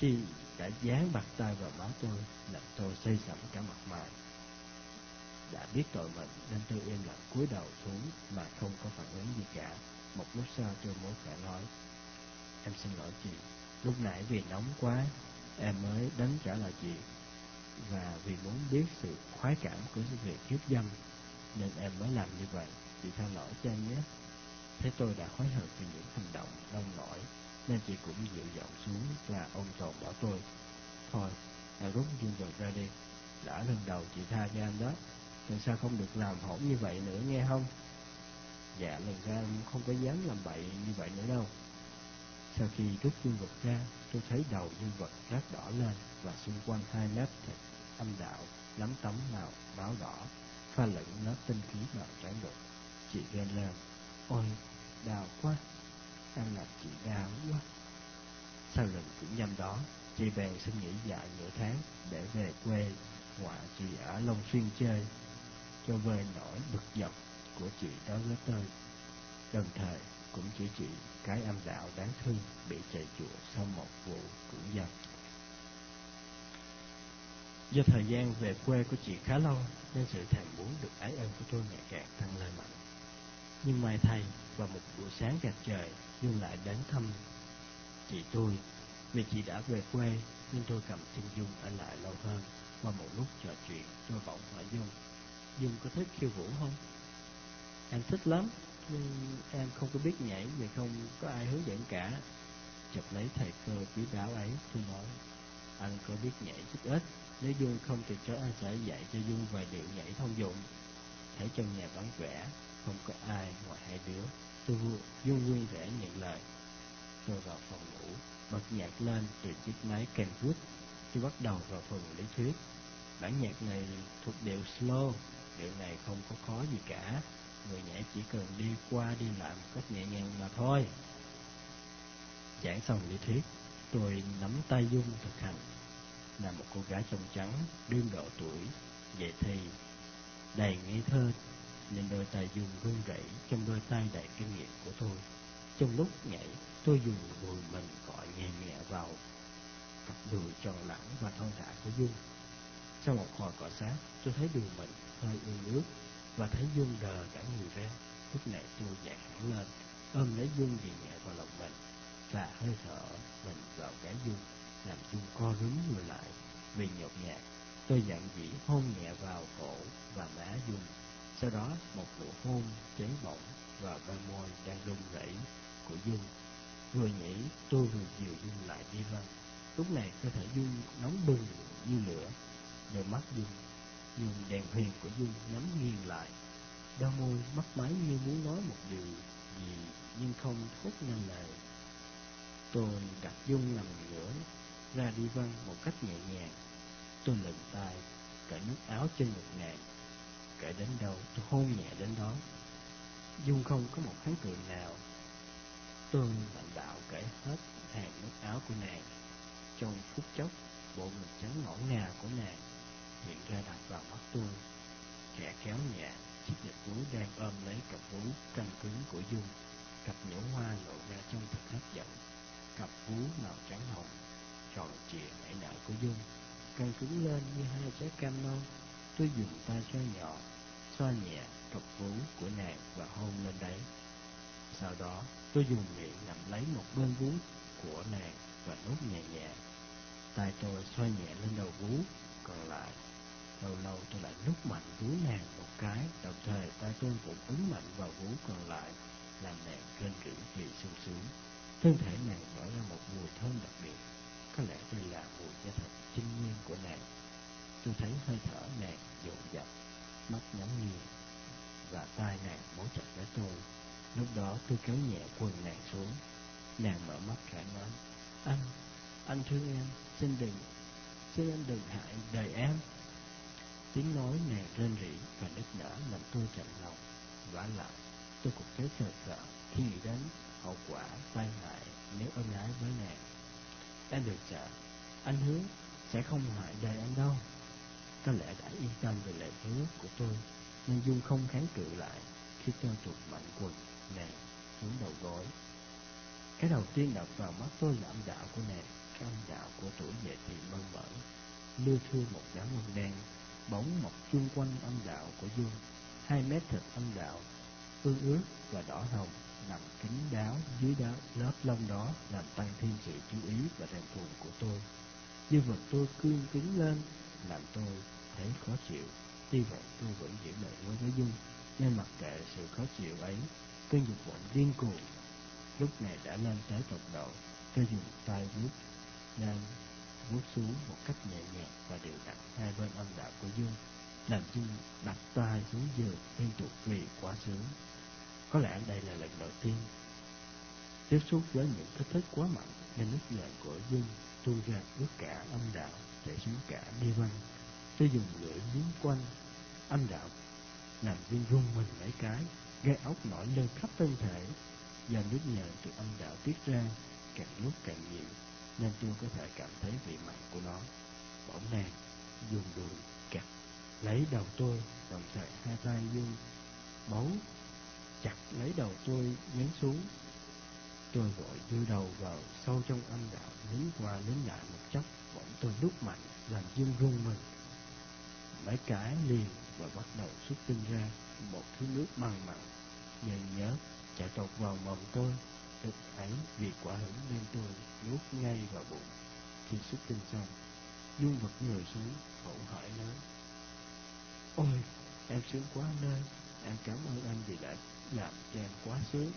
chị đã dán bạc tay vào má tôi, làm tôi xây sẩm cả mặt mày. Đã biết tội mình nên tôi im lặng cúi đầu xuống mà không có phản ứng gì cả. Một lúc sau tôi mới phải nói, em xin lỗi chị, lúc nãy vì nóng quá, em mới đánh trả lại chị. Và vì muốn biết sự khoái cảm của sự việc hiếp dâm, nên em mới làm như vậy chị tha lỗi cho em nhé. Thế tôi đã hối hận vì những hành động nông nổi, nên chị cũng dịu giọng xuống và ôm tròn bảo tôi. Thôi, em rút dương vật ra đi. Đã lần đầu chị tha cho anh đó, lần sao không được làm hỏng như vậy nữa nghe không? Dạ, lần sau em không có dám làm bậy như vậy nữa đâu. Sau khi rút dương vật ra, tôi thấy đầu dương vật rát đỏ lên và xung quanh hai lớp thịt âm đạo lắm tấm màu báo đỏ pha lẫn lớp tinh khí màu trắng đục. Chị ghen lên Ôi đau quá em làm chị đau quá. Sau lần cũng nhâm đó Chị bèn xin nghỉ dạy nửa tháng Để về quê Ngoại chị ở Long Xuyên chơi cho vơi nỗi bực dọc của chị đối với tôi. Đồng thời cũng chỉ trị cái âm đạo đáng thương bị chạy chùa sau một vụ cưỡng dâm do thời gian về quê của chị khá lâu, nên sự thèm muốn được ái ân của tôi ngày càng tăng lên mạnh. Nhưng mai thay, vào một buổi sáng gạt trời, nhưng lại đến thăm chị tôi. Vì chị đã về quê, nên tôi cầm chân Dung ở lại lâu hơn. Qua một lúc trò chuyện, tôi bỗng hỏi Dung Dung có thích khiêu vũ không? Em thích lắm nhưng em không có biết nhảy vì không có ai hướng dẫn cả. Chụp lấy thời cơ quý báo ấy, tôi nói, anh có biết nhảy chút ít, nếu dung không từ chối anh sẽ dạy cho dung vài điệu nhảy thông dụng. Thấy trong nhà vắng vẻ, không có ai ngoài hai đứa. Tôi dung vui vẻ nhận lời. Tôi vào phòng ngủ, bật nhạc lên từ chiếc máy Kenwood tôi bắt đầu vào phần lý thuyết. Bản nhạc này thuộc điệu slow, điệu này không có khó gì cả người nhảy chỉ cần đi qua đi lại một cách nhẹ nhàng mà thôi. Giảng xong lý thuyết, tôi nắm tay dung thực hành. Là một cô gái trong trắng, đương độ tuổi vậy thì, đầy ngây thơ, nên đôi tay dung run rẩy, trong đôi tay đầy kinh nghiệm của tôi. Trong lúc nhảy, tôi dùng đùi mình gọi nhẹ nhẹ vào, cặp đùi tròn lẳng và thon thả của dung. Sau một hồi cọ sát, tôi thấy đùi mình hơi ương ướt và thấy dung đờ cả người ra lúc này tôi dậy hẳn lên, ôm lấy dung gì nhẹ vào lòng mình, và hơi thở mình vào cái dung làm dung co rúm người lại. Vì nhột nhạt, tôi dặn dĩ hôn nhẹ vào cổ và má dung sau đó, một nụ hôn cháy bỏng vào đôi môi đang run rẩy của dung vừa nhảy, tôi vừa dìu dung lại đi vân lúc này cơ thể dung nóng bừng như lửa, đôi mắt dung dùng đèn huyền của dung nhắm nghiền lại. Đôi môi, mắt máy như muốn nói một điều gì, nhưng không thốt nên lời tôi đặt dung nằm ngửa, ra đi văn một cách nhẹ nhàng. Tôi lừng tay, cởi nước áo trên ngực nàng cởi đến đâu, tôi hôn nhẹ đến đó. Dung không có một kháng cự nào. Tôi lãnh đạo cởi hết hàng nước áo của nàng. Trong phút chốc, bộ ngực trắng ngõ ngà của nàng miệng ra đặt vào mắt tôi. Khẽ kéo nhẹ, chiếc nhật vú đang ôm lấy cặp vú căng cứng của dung. Cặp nhổ hoa lộ ra trong thật hấp dẫn. Cặp vú màu trắng hồng, tròn trịa nảy nở của dung. Căng cứng lên như hai trái cam non. Tôi dùng tay xoa nhỏ, xoa nhẹ cặp vú của nàng và hôn lên đấy. Sau đó, tôi dùng miệng nắm lấy một bên vú của nàng và nút nhẹ nhẹ. Tay tôi xoa nhẹ lên đầu vú, còn lại lâu lâu tôi lại núp mạnh vú nàng một cái, đồng thời tay tôi cũng ấn mạnh vào vú còn lại, làm nàng kêu rỉ vì sung sướng. Thân thể nàng tỏ ra một mùi thơm đặc biệt, có lẽ đây là mùi da thịt trinh nguyên của nàng. Tôi thấy hơi thở nàng dồn dập, mắt nhắm nghiền, và tai nàng bấu chặt lấy tôi. Lúc đó tôi kéo nhẹ quần nàng xuống. Nàng mở mắt khẽ nói, anh anh thương em, xin đừng, xin anh đừng hại đời em tiếng nói nàng rên rỉ và nức nở làm tôi chạnh lòng. Vả lại, tôi cũng thấy sợ sợ khi nghĩ đến hậu quả tai hại nếu ân ái với nàng em được sợ, anh hứa sẽ không hại đời anh đâu. Có lẽ đã yên tâm về lời hứa của tôi, nên dung không kháng cự lại khi tôi tuột mạnh quần nàng xuống đầu gối. Cái đầu tiên đập vào mắt tôi là âm đạo của nàng cái âm đạo của tuổi dậy thì mơ mởn, lưu thương một đám quân đen bóng mọc xung quanh âm đạo của dương hai mét thịt âm đạo ương ướt và đỏ hồng nằm kín đáo dưới đá, lớp lông đó làm tăng thêm sự chú ý và thèm thuồng của tôi. Như vật tôi cương cứng lên làm tôi thấy khó chịu. Tuy vậy tôi vẫn giữ lời hứa với dung nên mặc kệ sự khó chịu ấy tôi dục vọng điên cuồng. Lúc này đã lên tới tột độ tôi dùng tay vuốt lên vuốt xuống một cách nhẹ nhàng và đều đặn hai bên âm đạo của Dương, làm Dương đặt tay xuống giường liên tục vì quá sướng. Có lẽ đây là lần đầu tiên tiếp xúc với những kích thích quá mạnh nên nước lệ của Dương tuôn ra ướt cả âm đạo chảy xuống cả đi văn. Tôi dùng lưỡi miếng quanh âm đạo làm Dương rung mình mấy cái, gây ốc nổi lên khắp thân thể. Do nước nhện từ âm đạo tiết ra càng lúc càng nhiều nên tôi có thể cảm thấy vị mặn của nó. Bỗng nàng dùng đùi kẹp, lấy đầu tôi đồng thời hai tay dương bấu chặt lấy đầu tôi nhấn xuống. Tôi vội đưa đầu vào sâu trong âm đạo nín qua nín lại một chốc. Bỗng tôi lúc mạnh làm dương rung mình. Mấy cái liền và bắt đầu xuất tinh ra. Một thứ nước mặn mặn nhờn nhớ chạy tột vào mồm tôi. Thực ấy vì quả hứng nên tôi nuốt ngay vào bụng. Khi xuất tinh xong, nhung vật người xuống, khổ hỏi lớn: Ôi, em sướng quá nơi Em cảm ơn anh vì đã làm cho em quá sướng.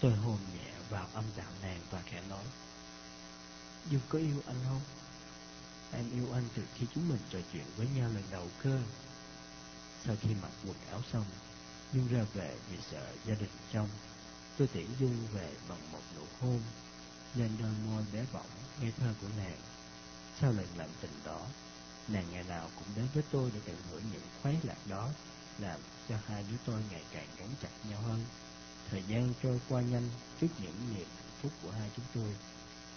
Tôi hôn âm đạo nàng và khẽ nói. Dương có yêu anh không? Em yêu anh từ khi chúng mình trò chuyện với nhau lần đầu cơ. Sau khi mặc quần áo xong Dương ra về vì sợ gia đình trong Tôi tiễn Dung về bằng một nụ hôn Lên đôi môi bé bỏng ngây thơ của nàng. Sau lần làm tình đó, Nàng ngày nào cũng đến với tôi để tận hưởng những khoái lạc đó, Làm cho hai đứa tôi ngày càng gắn chặt nhau hơn. Thời gian trôi qua nhanh trước những niềm hạnh phúc của hai chúng tôi.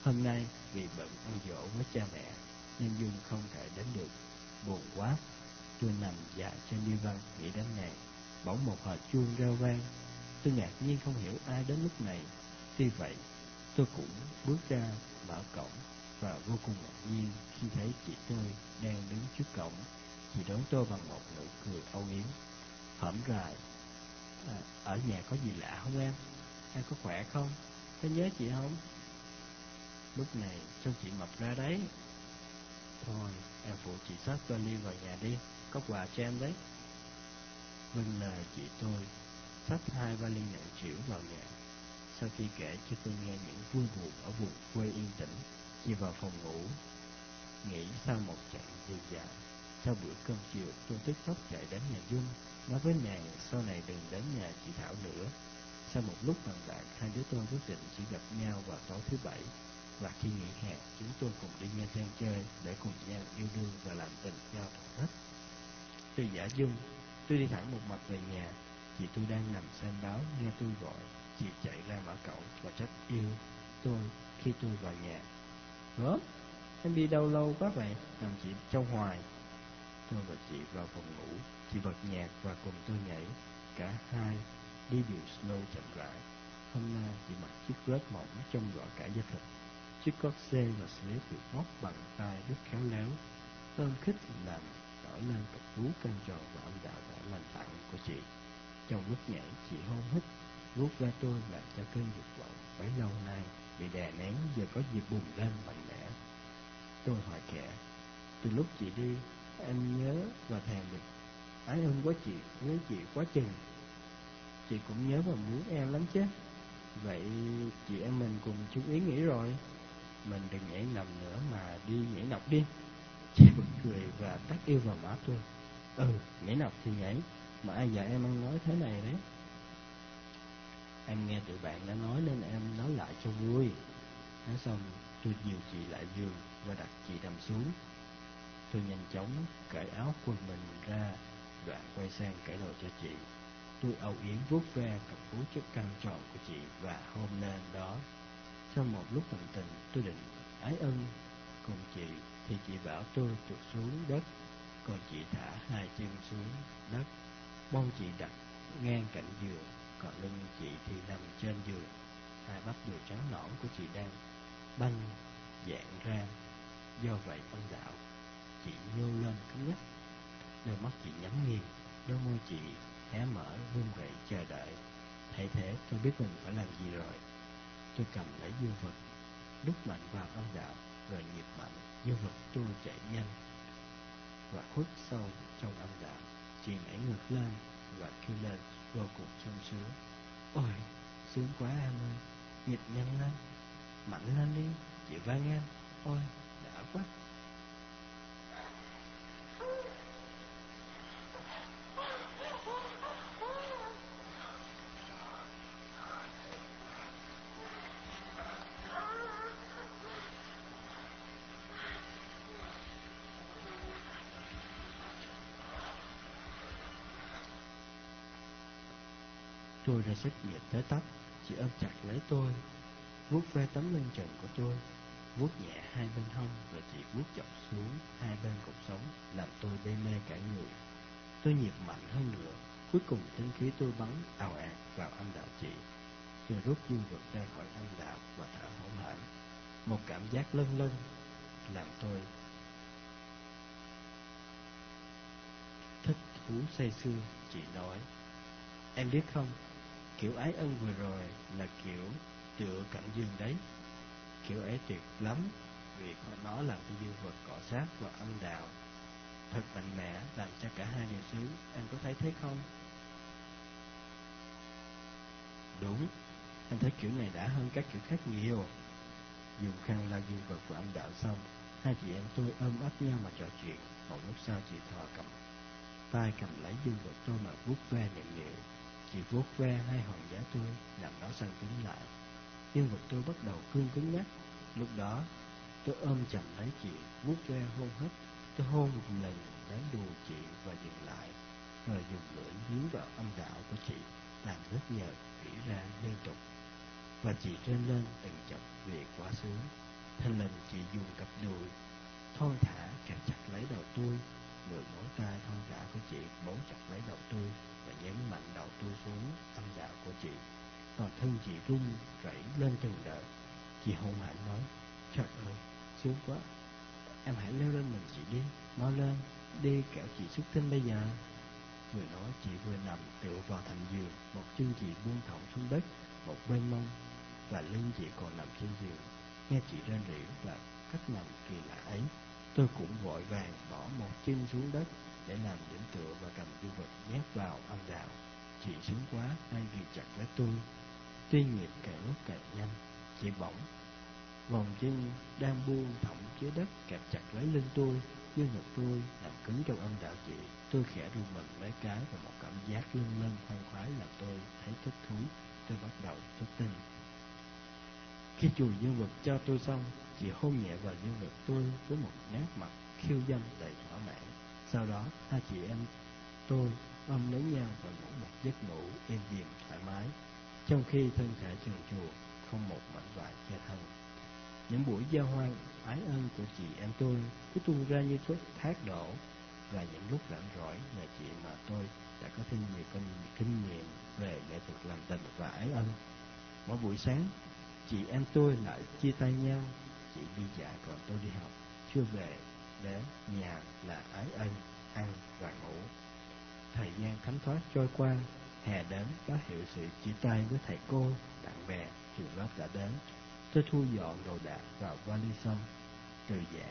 Hôm nay vì bận ăn dỗ với cha mẹ nên Dung không thể đến được. Buồn quá, tôi nằm dạ trên đi văn nghĩ đến nàng. Bỗng một hồi chuông reo vang. Tôi ngạc nhiên không hiểu ai đến lúc này. Tuy vậy, tôi cũng bước ra mở cổng và vô cùng ngạc nhiên khi thấy chị tôi đang đứng trước cổng. Chị đón tôi bằng một nụ cười âu yếm. Hổm rài À, ở nhà có gì lạ không em? Em có khỏe không? Có nhớ chị không? Lúc này trông chị mập ra đấy. Thôi, em phụ chị xách vali vào nhà đi, có quà cho em đấy. Vâng lời chị tôi, xách hai vali nặng trĩu vào nhà. Sau khi kể cho tôi nghe những vui buồn ở vùng quê yên tĩnh, chị vào phòng ngủ, nghĩ sau một trận đi dài sau bữa cơm chiều, tôi tức tốc chạy đến nhà dung, Nói với nàng sau này đừng đến nhà chị Thảo nữa. Sau một lúc bằng bạc Hai đứa tôi quyết định chỉ gặp nhau vào tối thứ bảy. Và khi nghỉ hè, Chúng tôi cùng đi Nha Trang chơi Để cùng nhau yêu đương và làm tình nhau thật thích. Tôi giả dung, Tôi đi thẳng một mặt về nhà. Chị tôi đang nằm xem báo, Nghe tôi gọi, Chị chạy ra mở cổng và trách yêu tôi khi tôi vào nhà. Gớm Em đi đâu lâu quá vậy? Làm chị trong hoài. Tôi và chị vào phòng ngủ Chị bật nhạc và cùng tôi nhảy. Cả hai đi điệu slow chậm rãi. Hôm nay chị mặc chiếc vest mỏng trong gọn cả da thịt Chiếc cốt xe và slip được móc bằng tay rất khéo léo. Tôm khích làm nổi lên cặp vú căng tròn và âm đạo đã lành tặng của chị. Trong lúc nhảy, chị hôn hít, vuốt ra tôi làm cho cơn dục vọng bấy lâu nay bị đè nén giờ có dịp bùng lên mạnh mẽ. Tôi hỏi kẻ từ lúc chị đi em nhớ và thèm được. Ái ân quá chị, nhớ chị quá chừng. Chị cũng nhớ và muốn em lắm chứ. Vậy chị em mình cùng chú ý nghĩ rồi. Mình đừng nhảy nằm nữa mà đi nhảy nọc đi. Chị bật cười và tắt yêu vào má tôi. Ừ nhảy nọc thì nhảy, mà ai dạy em ăn nói thế này đấy? Em nghe tụi bạn đã nói nên em nói lại cho vui. Nói xong, tôi dìu chị lại giường và đặt chị nằm xuống tôi nhanh chóng cởi áo quần mình ra, đoạn quay sang cởi đồ cho chị. Tôi âu yếm vuốt ve cặp vú chất căng tròn của chị và hôn lên đó. Sau một lúc tận tình, tôi định ái ân. Cùng chị thì chị bảo tôi trượt xuống đất. Còn chị thả hai chân xuống đất. Bông chị đặt ngang cạnh giường, còn lưng chị thì nằm trên giường. Hai bắp đùi trắng nõn của chị đang banh dạng ra. Do vậy ông đạo chị nhô lên cứng nhắc đôi mắt chị nhắm nghiền, đôi môi chị hé mở run rẩy chờ đợi. Thay thế, tôi biết mình phải làm gì rồi. Tôi cầm lấy dương vật, đút mạnh vào âm đạo rồi nhịp mạnh, dương vật tôi chạy nhanh. Và khuất sâu trong âm đạo, chị nhảy ngược lên và kêu lên vô cùng sung sướng. Ôi, sướng quá em ơi, nhịp nhanh lên, mạnh lên đi, chị vang em. Ôi, đã quá. Tôi nhiệt tới tấp, chị ôm chặt lấy tôi, vuốt ve tấm lưng trần của tôi, vuốt nhẹ hai bên hông rồi chị vuốt dọc xuống hai bên cột sống, làm tôi đê mê cả người. Tôi nhịp mạnh hơn nữa, cuối cùng tinh khí tôi bắn ào ạt vào âm đạo chị. Tôi rút dương vật ra khỏi âm đạo và thở hổn hển. Một cảm giác lân lân làm tôi thích thú say sưa, chị nói. Em biết không, kiểu ái ân vừa rồi là kiểu tựa cảnh dương đấy. Kiểu ấy tuyệt lắm, vì nó làm cho dương vật cọ sát và âm đạo. Thật mạnh mẽ, làm cho cả hai đều sướng, Anh có thấy thế không? Đúng, anh thấy kiểu này đã hơn các kiểu khác nhiều. Dùng khăn lau dương vật của âm đạo xong, hai chị em tôi ôm ấp nhau mà trò chuyện. Một lúc sau chị thò cầm tay cầm lấy dương vật tôi mà vuốt ve nhẹ niệm Chị vuốt ve hai hòn giá tôi, làm nó săn cứng lại. nhưng vật tôi bắt đầu cương cứng ngắt. Lúc đó, tôi ôm chầm lấy chị, vuốt ve hôn hết Tôi hôn một lần, đánh đùa chị và dừng lại, rồi dùng lưỡi nhíu vào âm đạo của chị, làm nước nhợt rỉ ra liên tục. Và chị trên lên từng chập về quá sướng. Thành lần chị dùng cặp đùi, thon thả kẹp chặt lấy đầu tôi, người ngón tay thon thả của chị bấu chặt lấy đầu tôi và nhấn mạnh đầu tôi xuống âm đạo của chị. Toàn thân chị run rẩy lên từng đợt. Chị hồn hạnh nói, trời ơi, sướng quá. Em hãy leo lên mình chị đi, mau lên, đi kẹo chị xuất tinh bây giờ. Vừa nói chị vừa nằm tựa vào thành giường, một chân chị buông thõng xuống đất, một bên mông và lưng chị còn nằm trên giường. Nghe chị rên rỉ và cách nằm kỳ lạ ấy, tôi cũng vội vàng bỏ một chân xuống đất để làm điểm tựa và cầm dương vật nhét vào âm đạo. Chị sướng quá, đang ghi chặt lấy tôi. Tuy nghiệp càng lúc càng nhanh, chị bỗng vòng chân đang buông thõng dưới đất kẹp chặt lấy lưng tôi, dương vật tôi nằm cứng trong âm đạo chị. Tôi khẽ run mình mấy cái và một cảm giác lưng lưng khoan khoái làm tôi thấy thích thú. Tôi bắt đầu thức tinh. Khi chùi dương vật cho tôi xong, chị hôn nhẹ vào dương vật tôi với một nét mặt khiêu dâm đầy thỏa mãn. Sau đó, hai chị em tôi ôm lấy nhau và ngủ một giấc ngủ êm đềm thoải mái, trong khi thân thể trần trùa không một mảnh vải che thân. Những buổi giao hoan ái ân của chị em tôi cứ tuôn ra như thuốc thác đổ và những lúc rảnh rỗi nhà chị mà tôi đã có thêm nhiều kinh, kinh nghiệm về nghệ thuật làm tình và ái ân. Mỗi buổi sáng, chị em tôi lại chia tay nhau, chị đi dạy còn tôi đi học, chưa về, đến nhà là ái ân, ăn và ngủ. Thời gian thấm thoát trôi qua, hè đến có hiệu sự chia tay với thầy cô, bạn bè, trường lớp đã đến. Tôi thu dọn đồ đạc vào vali xong, từ giả.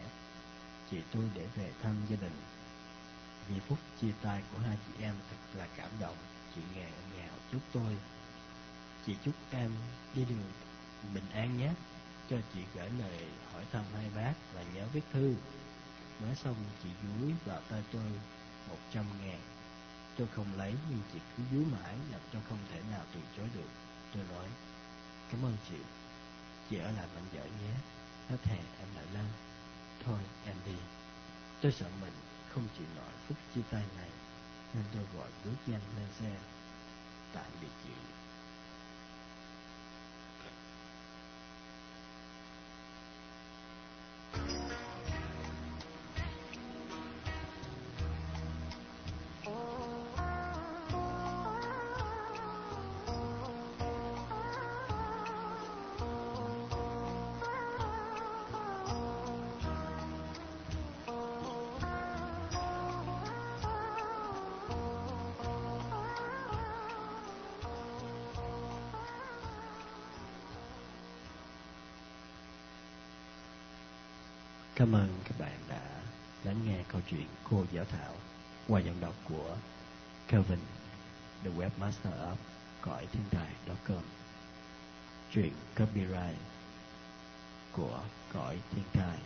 Chị tôi để về thăm gia đình. Vì phút chia tay của hai chị em thật là cảm động. Chị nghèo nghèo chúc tôi. Chị chúc em đi đường bình an nhé. Cho chị gửi lời hỏi thăm hai bác và nhớ viết thư. Nói xong chị dúi vào tay tôi một trăm ngàn. Tôi không lấy nhưng chị cứ dúi mãi làm cho không thể nào từ chối được. Tôi nói, cảm ơn chị. Chị ở lại mạnh giỏi nhé. Hết hè em lại lên. Thôi em đi. Tôi sợ mình không chịu nổi phút chia tay này nên tôi gọi bước nhanh lên xe. Tạm biệt chị. Cảm ơn các bạn đã lắng nghe câu chuyện Cô Giáo Thảo qua giọng đọc của Kelvin, the webmaster of cõi thiên đài.com Chuyện copyright của cõi thiên tài.